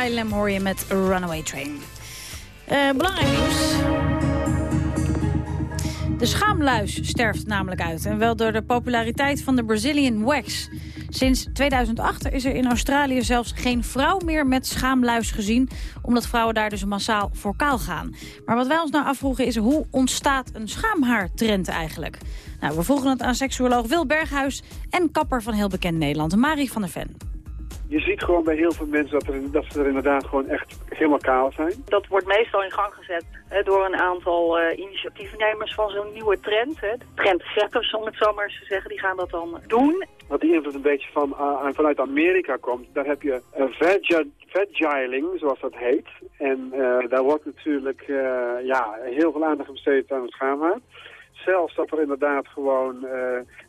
Asylum hoor je met Runaway Train. Eh, belangrijk nieuws. De schaamluis sterft namelijk uit. En wel door de populariteit van de Brazilian wax. Sinds 2008 is er in Australië zelfs geen vrouw meer met schaamluis gezien. Omdat vrouwen daar dus massaal voor kaal gaan. Maar wat wij ons nou afvroegen is hoe ontstaat een schaamhaartrend eigenlijk? Nou, we vroegen het aan seksuoloog Wil Berghuis en kapper van heel bekend Nederland, Marie van der Ven. Je ziet gewoon bij heel veel mensen dat, er, dat ze er inderdaad gewoon echt helemaal kaal zijn. Dat wordt meestal in gang gezet hè, door een aantal eh, initiatiefnemers van zo'n nieuwe trend. Hè. De om het zo maar eens te zeggen, die gaan dat dan doen. Wat die invloed een beetje van, uh, vanuit Amerika komt, daar heb je een vagi vagiling, zoals dat heet. En uh, daar wordt natuurlijk uh, ja, heel veel aandacht besteed aan het schaamhaar. Zelfs dat er inderdaad gewoon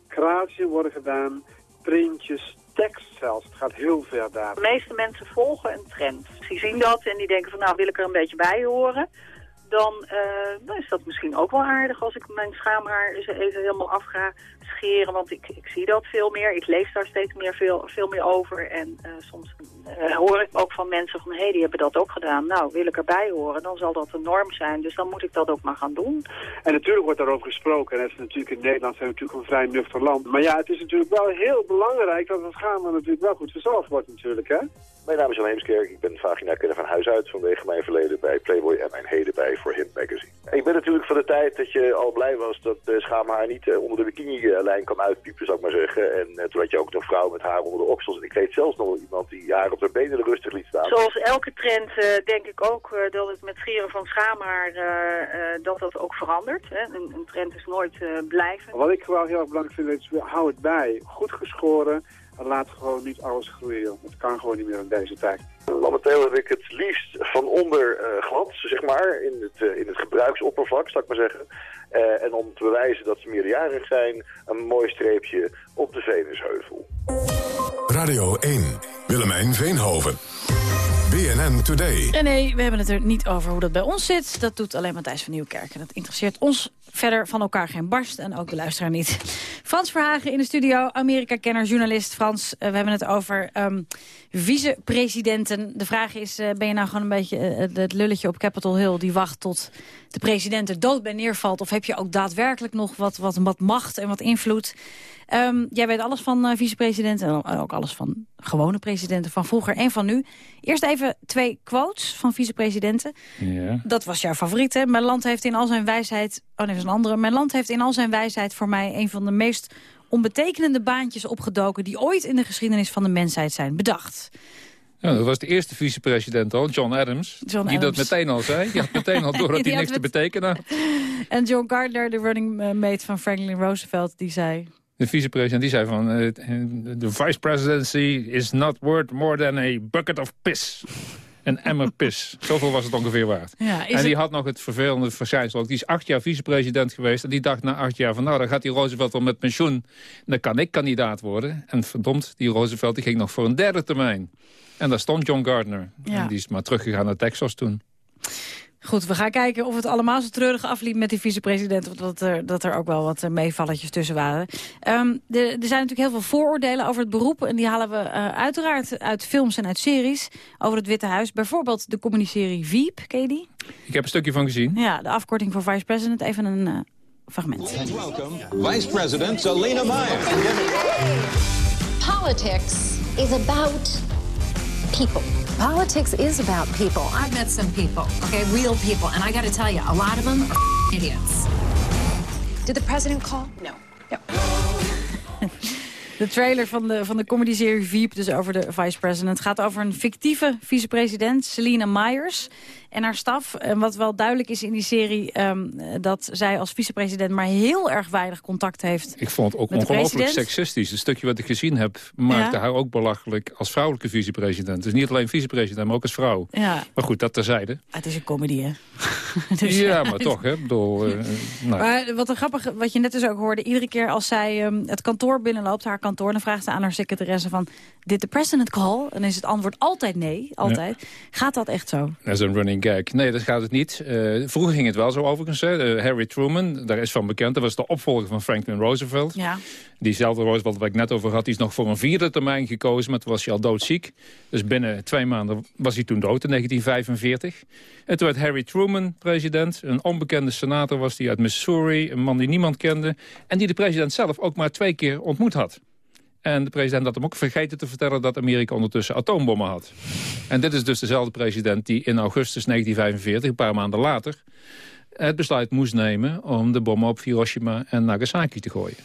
creatie worden gedaan, printjes, tekst zelfs. Het gaat heel ver daar. De meeste mensen volgen een trend. Die zien dat en die denken van nou wil ik er een beetje bij horen. Dan, dan is dat misschien ook wel aardig als ik mijn schaamhaar even helemaal af ga scheren. Want ik, ik zie dat veel meer. Ik lees daar steeds meer veel, veel meer over. En uh, soms uh, hoor ik ook van mensen van hé, hey, die hebben dat ook gedaan. Nou, wil ik erbij horen, dan zal dat de norm zijn. Dus dan moet ik dat ook maar gaan doen. En natuurlijk wordt daarover gesproken. En het is natuurlijk in Nederland zijn we natuurlijk een vrij nuchter land. Maar ja, het is natuurlijk wel heel belangrijk dat het schaamhaar natuurlijk wel goed verzorgd wordt natuurlijk, hè? Mijn naam is Jan Heemskerk. Ik ben vagina-kenner van huis uit vanwege mijn verleden bij Playboy en mijn heden bij For Him Magazine. Ik ben natuurlijk van de tijd dat je al blij was dat de schaamhaar niet uh, onder de bikini-lijn kan uitpiepen, zou ik maar zeggen. En uh, toen had je ook nog vrouw met haar onder de oksels. En ik weet zelfs nog iemand die haar op haar benen rustig liet staan. Zoals elke trend uh, denk ik ook dat het met scheren van schaamhaar, dat dat ook verandert. Hè? Een, een, trend is nooit blijven. Wat ik gewoon heel erg belangrijk vind, is hou het bij. Goed geschoren. Laat gewoon niet alles groeien. Het kan gewoon niet meer in deze tijd. Momenteel heb ik het liefst van onder uh, glad, zeg maar, in het, uh, in het gebruiksoppervlak, zal ik maar zeggen. Uh, en om te bewijzen dat ze meerjarig zijn, een mooi streepje op de Venusheuvel. Radio 1, Willemijn Veenhoven. BNN Today. En nee, we hebben het er niet over hoe dat bij ons zit. Dat doet alleen Matthijs van Nieuwkerk. En dat interesseert ons verder van elkaar geen barst. En ook de luisteraar niet. Frans Verhagen in de studio, Amerika-kenner, journalist. Frans, uh, we hebben het over um, vicepresidenten. De vraag is, uh, ben je nou gewoon een beetje uh, het lulletje op Capitol Hill... die wacht tot de president er dood bij neervalt? Of heb je ook daadwerkelijk nog wat, wat, wat macht en wat invloed? Um, jij weet alles van uh, vicepresidenten en ook alles van gewone presidenten van vroeger en van nu. Eerst even twee quotes van vicepresidenten. Ja. Dat was jouw favoriet, hè? Mijn land heeft in al zijn wijsheid... Oh nee, dat is een andere. Mijn land heeft in al zijn wijsheid voor mij... een van de meest onbetekenende baantjes opgedoken... die ooit in de geschiedenis van de mensheid zijn bedacht. Ja, dat was de eerste vicepresident al, John Adams. John die Adams. dat meteen al zei. Die had meteen al door *laughs* dat hij niks te betekenen. *laughs* En John Gardner, de running mate van Franklin Roosevelt, die zei... De vicepresident die zei van... The vice presidency is not worth more than a bucket of piss. Een emmer pis. Zoveel was het ongeveer waard. Ja, en die het... had nog het vervelende verschijnsel ook. Die is acht jaar vicepresident geweest. En die dacht na acht jaar van... nou, dan gaat die Roosevelt wel met pensioen. Dan kan ik kandidaat worden. En verdomd, die Roosevelt die ging nog voor een derde termijn. En daar stond John Gardner. Ja. En die is maar teruggegaan naar Texas toen. Goed, we gaan kijken of het allemaal zo treurig afliep met die vicepresident. Of dat er, dat er ook wel wat eh, meevalletjes tussen waren. Ehm, de, er zijn natuurlijk heel veel vooroordelen over het beroep. En die halen we uh, uiteraard uit films en uit series over het Witte Huis. Bijvoorbeeld de comedy-serie Veep, ken je die? Ik heb een stukje van gezien. Ja, de afkorting voor vice president. Even een uh, fragment. Welcome, Vice President Selena Myers. Politics is about people. Politics is about people. I've met some people, okay, real people, and I got to tell you, a lot of them are idiots. Did the president call? No. *laughs* De trailer van de, van de comedy-serie Veep, dus over de vice-president... gaat over een fictieve vicepresident, Selena Myers en haar staf. En wat wel duidelijk is in die serie... Um, dat zij als vicepresident maar heel erg weinig contact heeft Ik vond het ook ongelooflijk seksistisch. Het stukje wat ik gezien heb maakte ja. haar ook belachelijk als vrouwelijke vicepresident. Dus niet alleen vicepresident, maar ook als vrouw. Ja. Maar goed, dat terzijde. Ah, het is een comedy, hè? *laughs* dus, ja, maar toch, hè? Bedoel, uh, nou. Maar wat een grappig, wat je net dus ook hoorde... iedere keer als zij um, het kantoor binnenloopt, haar kantoor... dan vraagt ze aan haar secretaresse van... Did the president call? En dan is het antwoord altijd nee, altijd. Ja. Gaat dat echt zo? Dat is een running gag. Nee, dat gaat het niet. Uh, vroeger ging het wel zo overigens. Hè. Uh, Harry Truman, daar is van bekend. Dat was de opvolger van Franklin Roosevelt. Ja. Diezelfde Roosevelt waar ik net over had, die is nog voor een vierde termijn gekozen. Maar toen was hij al doodziek. Dus binnen twee maanden was hij toen dood in 1945. En toen werd Harry Truman president. Een onbekende senator was hij uit Missouri. Een man die niemand kende. En die de president zelf ook maar twee keer ontmoet had. En de president had hem ook vergeten te vertellen dat Amerika ondertussen atoombommen had. En dit is dus dezelfde president die in augustus 1945, een paar maanden later... het besluit moest nemen om de bommen op Hiroshima en Nagasaki te gooien.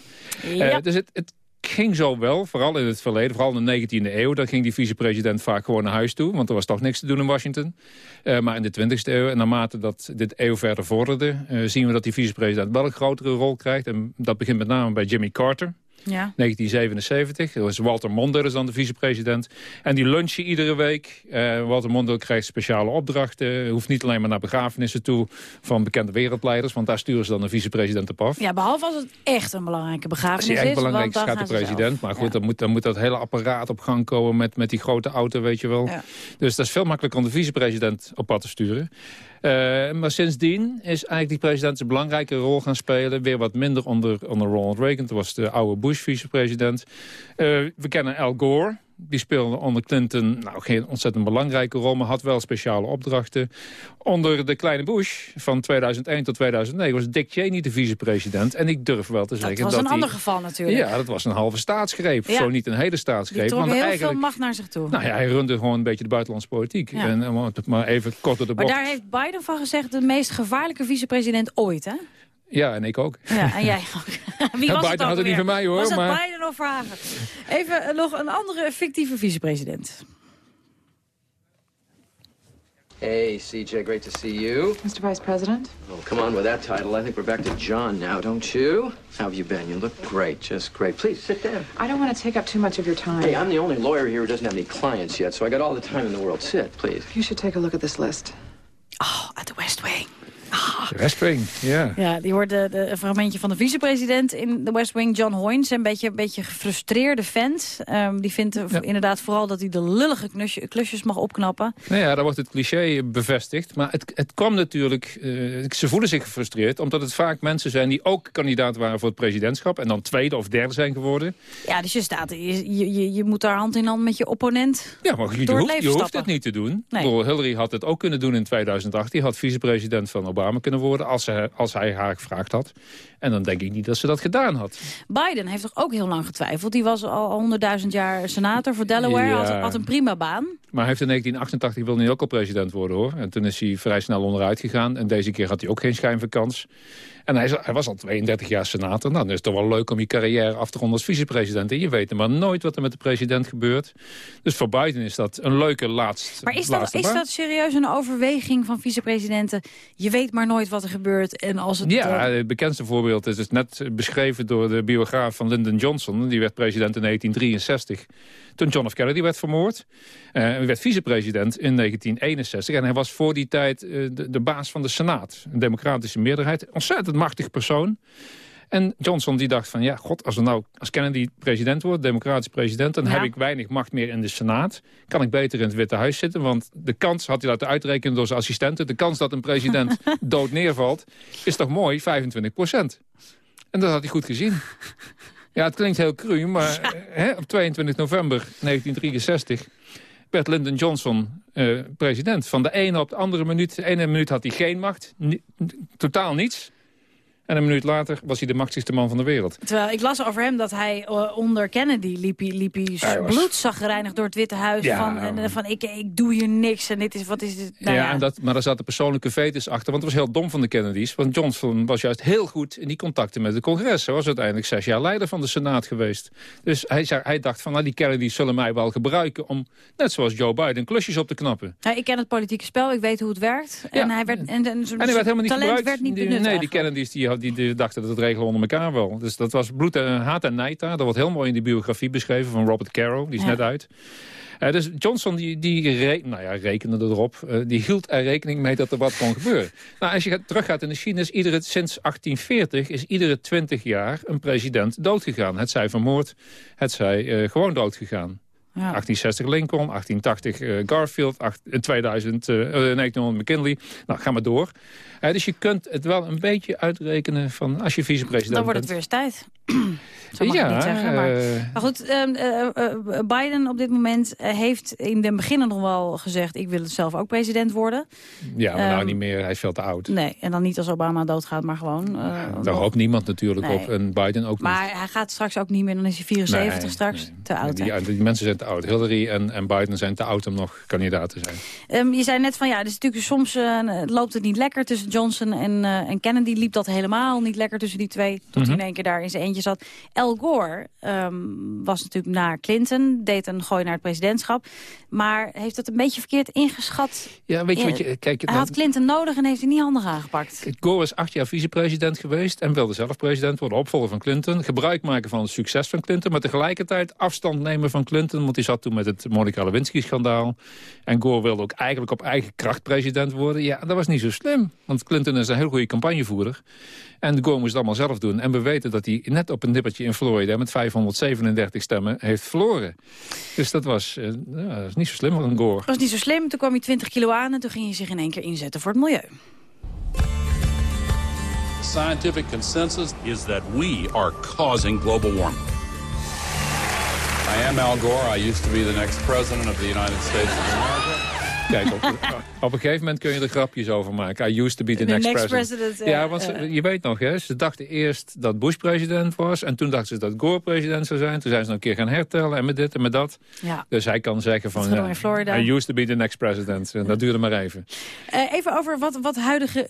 Ja. Uh, dus het, het ging zo wel, vooral in het verleden, vooral in de 19e eeuw. Dan ging die vicepresident vaak gewoon naar huis toe, want er was toch niks te doen in Washington. Uh, maar in de 20e eeuw, en naarmate dat dit eeuw verder vorderde... Uh, zien we dat die vicepresident wel een grotere rol krijgt. En dat begint met name bij Jimmy Carter. Ja. 1977. Dat was Walter Mondale is dan de vicepresident. En die lunchen iedere week. Uh, Walter Mondale krijgt speciale opdrachten. Hoeft niet alleen maar naar begrafenissen toe van bekende wereldleiders. Want daar sturen ze dan een vicepresident op af. Ja, behalve als het echt een belangrijke begrafenis is. Echt belangrijk is, gaat de president. Maar goed, ja. dan, moet, dan moet dat hele apparaat op gang komen met, met die grote auto, weet je wel. Ja. Dus dat is veel makkelijker om de vicepresident op pad te sturen. Uh, maar sindsdien is eigenlijk die president een belangrijke rol gaan spelen. Weer wat minder onder, onder Ronald Reagan. Dat was de oude Bush vicepresident. Uh, we kennen Al Gore. Die speelde onder Clinton nou, geen ontzettend belangrijke rol... maar had wel speciale opdrachten. Onder de kleine Bush van 2001 tot 2009 was Dick Cheney de vicepresident. En ik durf wel te zeggen... Dat was dat een die, ander geval natuurlijk. Ja, dat was een halve staatsgreep. Ja. Zo niet een hele staatsgreep. Die trok heel eigenlijk, veel macht naar zich toe. Nou ja, hij runde gewoon een beetje de buitenlandse politiek. Ja. En, en, maar even kort door de Maar bocht. daar heeft Biden van gezegd de meest gevaarlijke vicepresident ooit, hè? Ja, en ik ook. Ja, en jij *laughs* ook. *laughs* Wie was Biden het ook had het niet van mij, hoor, Was het maar- Biden of Vragen? Even eh, nog een andere fictieve vicepresident. Hey, CJ, great to see you. Mr. Vice President? Oh, come on with that title. I think we're back to John now, don't you? How have you been? You look great, just great. Please sit down. I don't want to take up too much of your time. Hey, I'm the only lawyer here who doesn't have any clients yet, so I got all the time in the world. Sit, please. You should take a look at this list. Oh, uit de West Wing. West Wing, ja. Ja, die hoorde de, een fragmentje van de vicepresident in de West Wing, John Hoynes. Een beetje, een beetje gefrustreerde vent. Um, die vindt Ja. inderdaad vooral dat hij de lullige knusje- klusjes mag opknappen. Nou ja, daar wordt het cliché bevestigd. Maar het, het kwam natuurlijk... eh, ze voelen zich gefrustreerd... omdat het vaak mensen zijn die ook kandidaat waren voor het presidentschap... en dan tweede of derde zijn geworden. Ja, dus je staat, je, je, je moet daar hand in hand met je opponent Ja, maar je, hoeft, je hoeft het niet te doen. Nee. Bedoel, Hillary had het ook kunnen doen in 2008. Die had vicepresident van Obama kunnen worden... als, ze, als hij haar gevraagd had. En dan denk ik niet dat ze dat gedaan had. Biden heeft toch ook heel lang getwijfeld. Die was al honderdduizend jaar senator voor Delaware. Ja. Had, had een prima baan. Maar hij heeft in 1988 wilde hij ook al president worden, hoor. En toen is hij vrij snel onderuit gegaan. En deze keer had hij ook geen schijn van kans. En hij, hij was al 32 jaar senator. Nou, dan is het toch wel leuk om je carrière af te ronden als vicepresident. En je weet maar nooit wat er met de president gebeurt. Dus voor Biden is dat een leuke laatst, Maar is dat, laatste is dat serieus een overweging van vicepresidenten? Je weet maar nooit wat er gebeurt. En als het, Ja, eh, het bekendste voorbeeld is dus net beschreven door de biograaf van Lyndon Johnson. Die werd president in 1963. Toen John F. Kennedy werd vermoord. Eh, Hij werd vicepresident in 1961. En hij was voor die tijd eh, de, de baas van de Senaat. Een democratische meerderheid. Ontzettend machtig persoon. En Johnson die dacht van, ja, god, als, er nou, als Kennedy president wordt, democratisch president... dan Ja. heb ik weinig macht meer in de Senaat. Kan ik beter in het Witte Huis zitten? Want de kans, had hij laten uitrekenen door zijn assistenten... de kans dat een president *laughs* dood neervalt, is toch mooi, 25 procent. En dat had hij goed gezien. Ja, het klinkt heel cru, maar eh, hè, op 22 november 1963 werd Lyndon Johnson eh, president. Van de ene op de andere minuut. De ene minuut had hij geen macht, ni- totaal niets. En een minuut later was hij de machtigste man van de wereld. Terwijl ik las over hem dat hij eh, onder Kennedy liep, hij- liep hij Hij was- bloedzaggerijnig door het Witte Huis. Ja. Van, en, eh, van ik, ik doe hier niks en dit is, wat is dit? Nou ja, ja. En dat, maar daar zaten persoonlijke vetes achter. Want het was heel dom van de Kennedys. Want Johnson was juist heel goed in die contacten met het congres. Hij was uiteindelijk zes jaar leider van de Senaat geweest. Dus hij, zei, hij dacht van, nou, die Kennedys zullen mij wel gebruiken... om, net zoals Joe Biden, klusjes op te knappen. Ja, ik ken het politieke spel, ik weet hoe het werkt. En hij werd, en, en, zijn- En hij werd helemaal niet talent gebruikt. werd niet Die- benut nee, die. Kennedys die, die, die dachten dat het regelen onder elkaar wel. Dus dat was bloed en haat en nijd daar. Dat wordt heel mooi in die biografie beschreven van Robert Caro. Die is Ja. net uit. Eh, dus Johnson die, die re- nou ja, rekende erop. eh, die hield er rekening mee dat er wat kon gebeuren. Nou, als je gaat, teruggaat in de geschiedenis, iedere, sinds 1840 is iedere 20 jaar een president doodgegaan. Het zij vermoord, het zij eh, gewoon doodgegaan. 1860 Lincoln, 1880 eh, Garfield, acht- in 2000 eh, eh, 1900 McKinley. Nou, ga maar door. Eh, dus je kunt het wel een beetje uitrekenen van als je vicepresident Dan wordt het bent. weer eens tijd. *clears throat* Zo mag Ja, ik niet zeggen. Maar, eh, maar goed, ehm, eh, eh, Biden op dit moment heeft in de beginnen nog wel gezegd... ik wil zelf ook president worden. Ja, maar nou Ehm, niet meer. Hij is veel te oud. Nee, en dan niet als Obama doodgaat, maar gewoon... eh, Daar nog. hoopt niemand natuurlijk Nee. op. En Biden ook niet. Maar hij gaat straks ook niet meer, dan is hij 74 Nee, straks. Te oud? Die, die mensen zijn te oud. Hillary en, en Biden zijn te oud om nog kandidaat te zijn. Ehm, je zei net van ja, dus natuurlijk soms loopt het niet lekker tussen Johnson en, en Kennedy. Liep dat helemaal niet lekker tussen die twee. Tot Mhm. in één keer daar in zijn eentje zat. Al Gore ehm, was natuurlijk na Clinton. Deed een gooi naar het presidentschap. Maar heeft het een beetje verkeerd ingeschat. Ja, weet je wat je... Kijk, Hij had Clinton nodig en heeft hij niet handig aangepakt. Gore is acht jaar vicepresident geweest en wilde zelf president worden, opvolger van Clinton. Gebruik maken van het succes van Clinton, maar tegelijkertijd afstand nemen van Clinton. Want hij zat toen met het Monica Lewinsky-schandaal. En Gore wilde ook eigenlijk op eigen kracht president worden. Ja, dat was niet zo slim, want Clinton is een heel goede campagnevoerder. En Gore moest het allemaal zelf doen. En we weten dat hij net op een nippertje in Florida met 537 stemmen heeft verloren. Dus dat was, eh, ja, dat is niet zo slim van Gore. Dat was niet zo slim. Toen kwam hij 20 kilo aan en toen ging hij zich in één keer inzetten voor het milieu. The scientific consensus is that we are causing global warming. I am Al Gore. I used to be the next president of the United States of America. Kijk, op, *laughs* op een gegeven moment kun je er grapjes over maken. I used to be the, The next, next president. president, ja, eh, want ze- eh. je weet nog, hè, ze dachten eerst dat Bush president was... en toen dachten ze dat Gore president zou zijn. Toen zijn ze nog een keer gaan hertellen en met dit en met dat. Ja. Dus hij kan zeggen van... Ja. I used to be the next president. En dat duurde maar even. Eh, even over wat, wat huidige,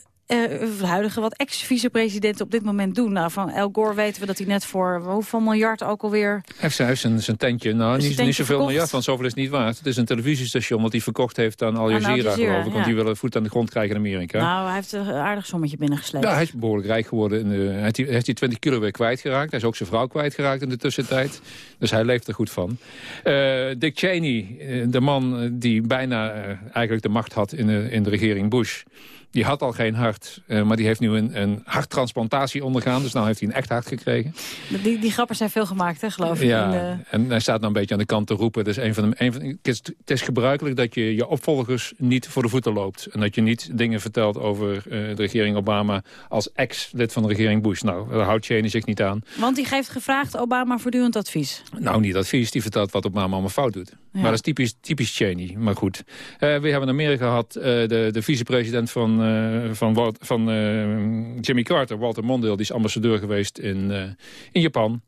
huidige wat ex-vicepresidenten op dit moment doen. Nou, van Al Gore weten we dat hij net voor hoeveel miljard ook alweer... Hij heeft, hij heeft zijn, zijn tentje, nou, niet, tentje niet zoveel verkocht. miljard, want zoveel is niet waard. Het is een televisiestation wat hij verkocht heeft aan Al Al Jazeera, geloof ik. Want ja. die willen voet aan de grond krijgen in Amerika. Nou, hij heeft een aardig sommetje binnengesleept. Ja, hij is behoorlijk rijk geworden. Hij heeft, hij heeft die 20 kilo weer kwijtgeraakt. Hij is ook zijn vrouw kwijtgeraakt in de tussentijd. Dus hij leeft er goed van. Eh, Dick Cheney, eh, de man die bijna eigenlijk de macht had in in de regering Bush... Die had al geen hart, eh, maar die heeft nu een, een harttransplantatie ondergaan. Dus nu heeft hij een echt hart gekregen. Die, die grappen zijn veel gemaakt, hè, geloof ik. Ja, de- en hij staat nou een beetje aan de kant te roepen. Dus een van de, een van, het, is, het is gebruikelijk dat je je opvolgers niet voor de voeten loopt. En dat je niet dingen vertelt over eh, de regering Obama als ex-lid van de regering Bush. Nou, daar houdt Cheney zich niet aan. Want die geeft gevraagd Obama voortdurend advies. Nou, niet advies. Die vertelt wat Obama allemaal fout doet. Maar dat is typisch, typisch Cheney. Maar goed. Eh, we hebben in Amerika gehad eh, de, de vicepresident van, eh, van, van Jimmy Carter, Walter Mondale. Die is ambassadeur geweest in, in Japan.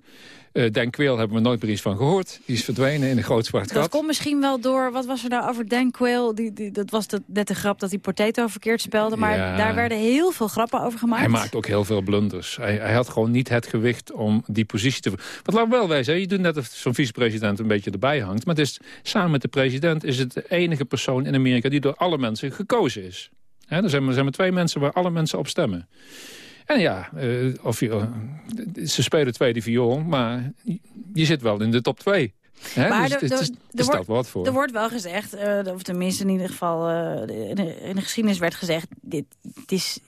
Eh Dan Quayle hebben we nooit meer iets van gehoord. Die is verdwenen in een groot zwart Dat gat. komt misschien wel door, wat was er nou over Dan Quayle? Die, die, dat was net de grap dat hij Potato verkeerd spelde. Maar Ja. daar werden heel veel grappen over gemaakt. Hij maakt ook heel veel blunders. Hij, hij had gewoon niet het gewicht om die positie te... Want laat wel hè, je doet net of zo'n vicepresident een beetje erbij hangt. Maar het is, samen met de president is het de enige persoon in Amerika... die door alle mensen gekozen is. Er, zijn maar, er zijn maar twee mensen waar alle mensen op stemmen. En ja, eh, of je, ze spelen tweede viool, maar je zit wel in de top twee. Hè? Maar dus er- het, er- wordt- wel wat voor. Er wordt wel gezegd, eh, of tenminste in ieder geval eh, in, de, in de geschiedenis werd gezegd... Dit, het is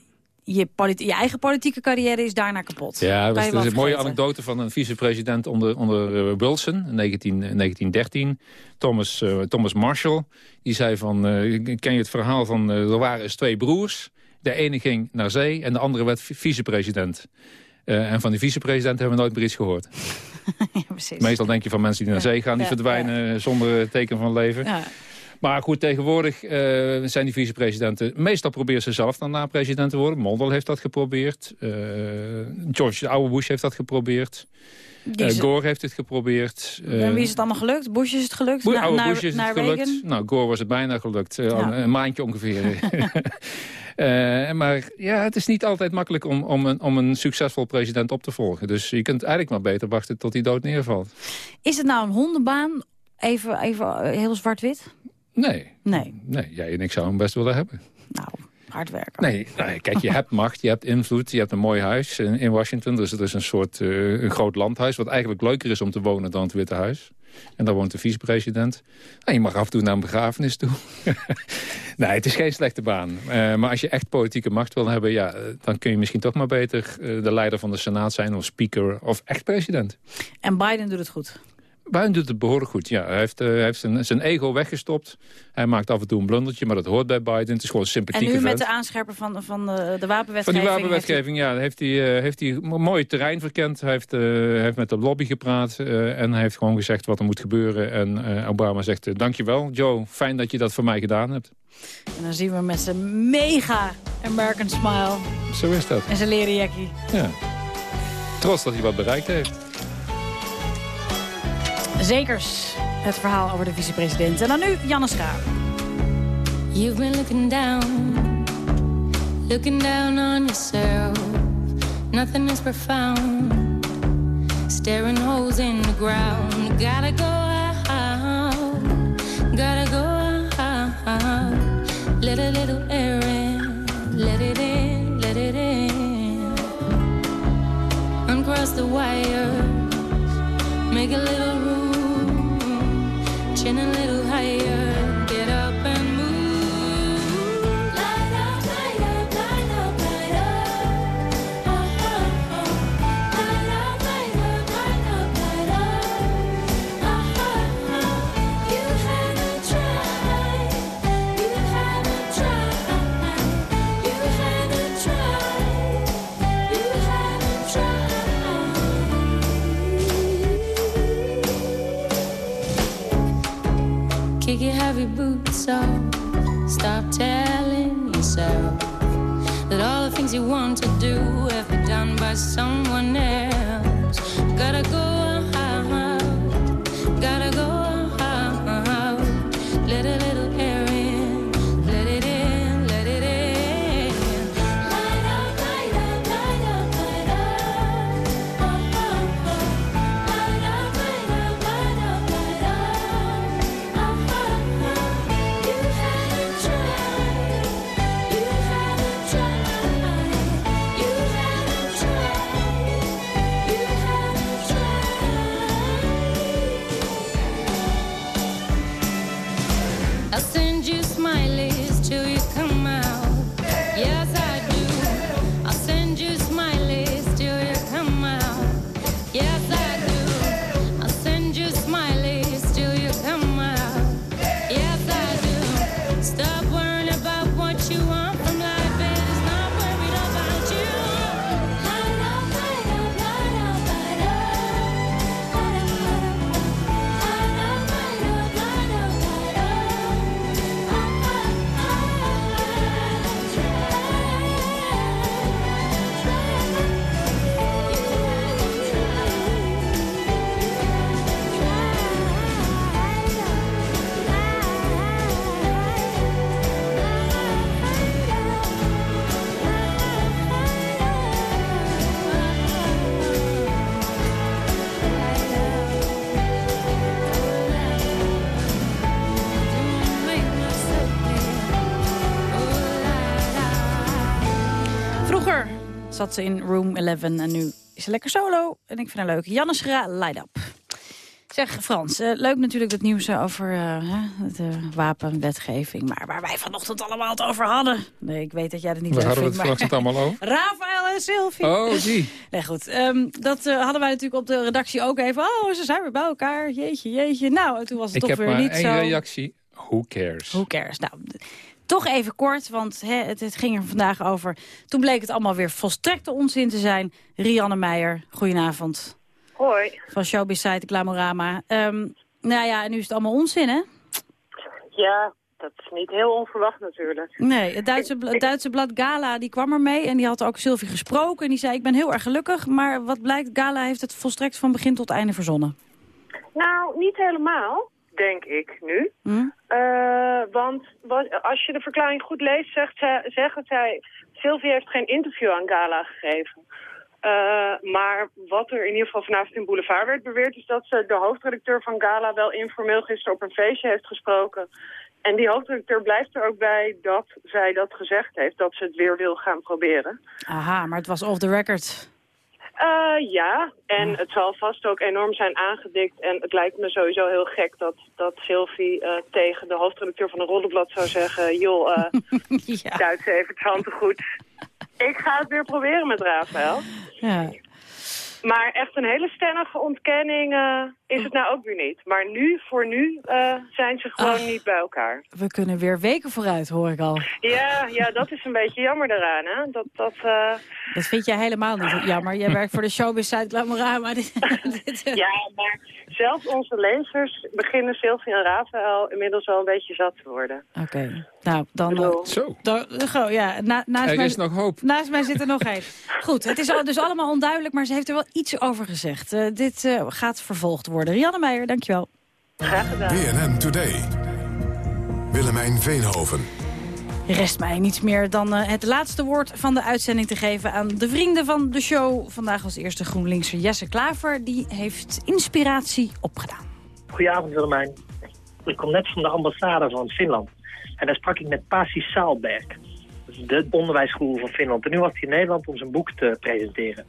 je, je eigen politieke carrière is daarna kapot. Ja, dat is een mooie anekdote van een vicepresident onder, onder Wilson in 19, eh, 1913. Thomas, Thomas Marshall. Die zei van, ken je het verhaal van, er waren eens twee broers. De ene ging naar zee en de andere werd vi- vicepresident. Eh, en van die vicepresident hebben we nooit meer iets gehoord. *laughs* precies. Meestal denk je van mensen die naar Ja, zee gaan, die ja, verdwijnen zonder teken van leven. Ja. Maar goed, tegenwoordig eh, zijn die vicepresidenten... Meestal proberen ze zelf daarna president te worden. Mondel heeft dat geprobeerd. Eh, George de oude Bush heeft dat geprobeerd. Is- Gore heeft het geprobeerd. Eh, en wie is het allemaal gelukt? Bush is het gelukt? Bo- Na- Bush is het gelukt. Reagan? Nou, Gore was het bijna gelukt. Ja. een maandje ongeveer. *laughs* Eh, maar ja, het is niet altijd makkelijk om, om, een, om een succesvol president op te volgen. Dus je kunt eigenlijk maar beter wachten tot hij dood neervalt. Is het nou een hondenbaan? Even, even eh, heel zwart-wit? Nee. Nee. Nee, jij en ik zouden hem best willen hebben. Hard werken. Nee, nee, kijk, je hebt macht, je hebt invloed, je hebt een mooi huis in, in Washington. Dus het is een soort eh, een groot landhuis, wat eigenlijk leuker is om te wonen dan het Witte Huis. En daar woont de vicepresident. En je mag af en toe naar een begrafenis toe. *laughs* nee, het is geen slechte baan. Eh, maar als je echt politieke macht wil hebben, ja, eh, dan kun je misschien toch maar beter eh, de leider van de Senaat zijn, of speaker, of echt president. En Biden doet het goed. Biden doet het behoorlijk goed, ja. Hij heeft, eh, hij heeft zijn, zijn ego weggestopt. Hij maakt af en toe een blundertje, maar dat hoort bij Biden. Het is gewoon een En nu met de aanscherper van, van de, de Van wapenwetgeving... die wapenwetgeving, ja, heeft hij, eh, heeft hij mooi terrein verkend. Hij heeft, eh, heeft met de lobby gepraat en hij heeft gewoon gezegd wat er moet gebeuren. En Obama zegt, dankjewel Joe, fijn dat je dat voor mij gedaan hebt. En dan zien we met zijn mega American smile Zo is dat. en zijn leren jackie. Ja. Trots dat hij wat bereikt heeft. Zekers het verhaal over de vicepresident. En dan nu Janne Schaar. You've been looking down, looking down on yourself. Nothing is profound, staring holes in the ground. Gotta go out, gotta go out. Let a little air let it in, let it in. Uncross the wires, make a little room, a little higher. Off. Stop telling yourself that all the things you want to do have been done by someone else. Zat ze in Room 11 en nu is ze lekker solo. En ik vind haar leuk. Janne Schra, Light Up. Zeg Frans, eh, leuk natuurlijk het nieuws over eh, hè, de wapenwetgeving. Maar waar wij vanochtend allemaal het over hadden. Nee, ik weet dat jij het niet Waar leuk hadden we vindt. het vanochtend allemaal over? *laughs* Rafael en Sylvie. Oh, die. Nee, goed. ehm, dat eh, hadden wij natuurlijk op de redactie ook even. Oh, ze zijn weer bij elkaar. Jeetje, jeetje. Nou, en toen was het Ik toch heb weer maar niet één zo. reactie. Who cares? Who cares? Nou, toch even kort, want het, het ging er vandaag over. Toen bleek het allemaal weer volstrekte onzin te zijn. Rianne Meijer, goedenavond. Hoi. Van Showbiz Site Glamorama. Ehm nou ja, en nu is het allemaal onzin, hè? Ja, dat is niet heel onverwacht natuurlijk. Nee, het Duitse, het Duitse blad Gala die kwam ermee en die had ook Sylvie gesproken. En die zei, ik ben heel erg gelukkig, maar wat blijkt, Gala heeft het volstrekt van begin tot einde verzonnen. Nou, niet helemaal, denk ik nu. Hm? Eh, want wat, als je de verklaring goed leest, zegt zij, zeggen zij... Sylvie heeft geen interview aan Gala gegeven. Eh, maar wat er in ieder geval vanavond in Boulevard werd beweerd... is dat ze de hoofdredacteur van Gala wel informeel gisteren op een feestje heeft gesproken. En die hoofdredacteur blijft er ook bij dat zij dat gezegd heeft... dat ze het weer wil gaan proberen. Aha, maar het was off the record. Eh, ja, en het zal vast ook enorm zijn aangedikt. En het lijkt me sowieso heel gek dat, dat Sylvie eh, tegen de hoofdredacteur van een roddelblad zou zeggen... joh, eh *laughs* Duits even het handtegoed. Ik ga het weer proberen met Rafael. Ja. Maar echt een hele stemmige ontkenning eh, is het nou ook weer niet. Maar nu, voor nu, eh, zijn ze gewoon Ach. niet bij elkaar. We kunnen weer weken vooruit, hoor ik al. Ja, ja, dat is een beetje jammer daaraan, hè. Dat, dat, eh, Dat vind jij helemaal niet jammer. Jij werkt voor de Showbiz eh, *laughs* Ja, maar zelfs onze lezers beginnen Sylvie en Rafael inmiddels wel een beetje zat te worden. Oké, nou, dan... Zo. dan ja, na, naast Er mij, is nog hoop. Naast mij zit er nog één. Goed, het is al, dus allemaal onduidelijk, maar ze heeft er wel iets over gezegd. Eh, dit eh, gaat vervolgd worden. Rianne Meijer, dankjewel. Graag gedaan. BNN Today. Willemijn Veenhoven. Rest mij niets meer dan eh, het laatste woord van de uitzending te geven aan de vrienden van de show. Vandaag als eerste GroenLinkser Jesse Klaver. Die heeft inspiratie opgedaan. Goedenavond Willemijn. Ik kom net van de ambassade van Finland. En daar sprak ik met Pasi Saalberg. De onderwijsgoeroe van Finland. En nu was hij in Nederland om zijn boek te presenteren.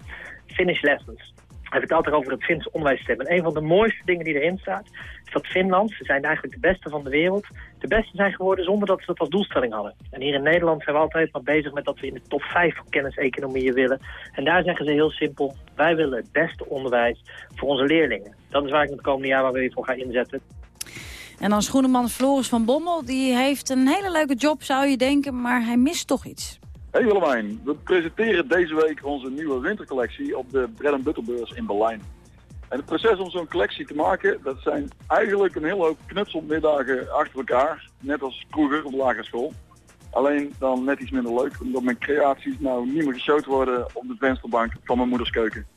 Finnish Lessons. Hij vertelt erover het Fins onderwijssysteem. En een van de mooiste dingen die erin staat... is dat Finland, ze zijn eigenlijk de beste van de wereld... de beste zijn geworden zonder dat ze dat als doelstelling hadden. En hier in Nederland zijn we altijd maar bezig met dat we in de top 5 van kenniseconomieën willen. En daar zeggen ze heel simpel... wij willen het beste onderwijs voor onze leerlingen. Dat is waar ik het komende jaar wel weer voor ga inzetten. En dan schoenenman Floris van Bommel. Die heeft een hele leuke job, zou je denken, maar hij mist toch iets. Hey Willemijn, we presenteren deze week onze nieuwe wintercollectie op de Bread Butterbeurs in Berlijn. En het proces om zo'n collectie te maken, dat zijn eigenlijk een hele hoop knutselmiddagen achter elkaar. Net als vroeger op de lagere school. Alleen dan net iets minder leuk, omdat mijn creaties nou niet meer geshowd worden op de vensterbank van mijn moeders keuken.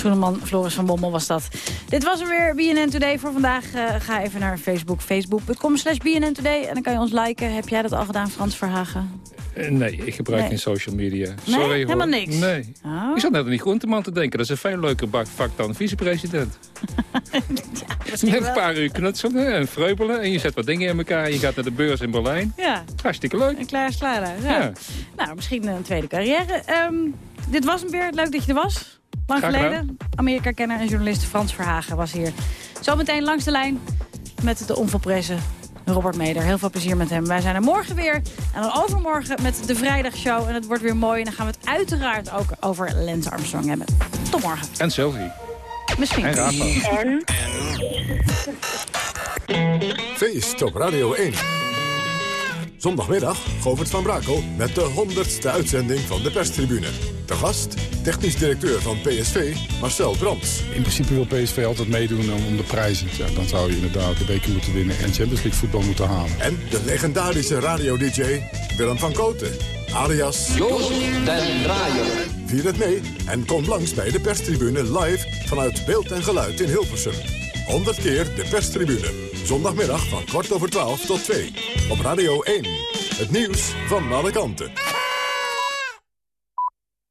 Schoenenman Floris van Bommel was dat. Dit was er weer, BNN Today voor vandaag. Eh, ga even naar Facebook, facebook.com slash BNN Today. En dan kan je ons liken. Heb jij dat al gedaan, Frans Verhagen? Eh, Nee, ik gebruik Nee. geen social media. Nee? Sorry, hoor. Helemaal niks? Nee. Oh. Ik zat net aan die groenteman te denken. Dat is een veel leuker vak dan vicepresident. *laughs* Net wel. een paar uur knutselen en vreubelen. En je zet wat dingen in elkaar. En je gaat naar de beurs in Berlijn. Ja, Hartstikke leuk. en klaar is klaar. Ja. Ja. Nou, misschien een tweede carrière. Ehm, dit was hem weer. Leuk dat je er was. Lang geleden. Amerika-kenner en journalist Frans Verhagen was hier. Zometeen langs de lijn met de onvolprezen Robert Meder. Heel veel plezier met hem. Wij zijn er morgen weer. En dan overmorgen met de vrijdagshow. En het wordt weer mooi. En dan gaan we het uiteraard ook over Lance Armstrong hebben. Tot morgen. En Sylvie. Misschien. En Rafa. En? Feest op Radio 1. Zondagmiddag Govert van Brakel met de 100ste uitzending van de perstribune. De gast, technisch directeur van PSV, Marcel Brands. In principe wil PSV altijd meedoen om de prijzen. Ja, dan zou je inderdaad de beker moeten winnen en Champions League voetbal moeten halen. En de legendarische radio-dj Willem van Koten. Alias Joost den Draaier. Vier het mee en kom langs bij de perstribune live vanuit beeld en geluid in Hilversum. 100 keer de perstribune. Zondagmiddag van kwart over 12 tot 2. Op Radio 1. Het nieuws van alle kanten.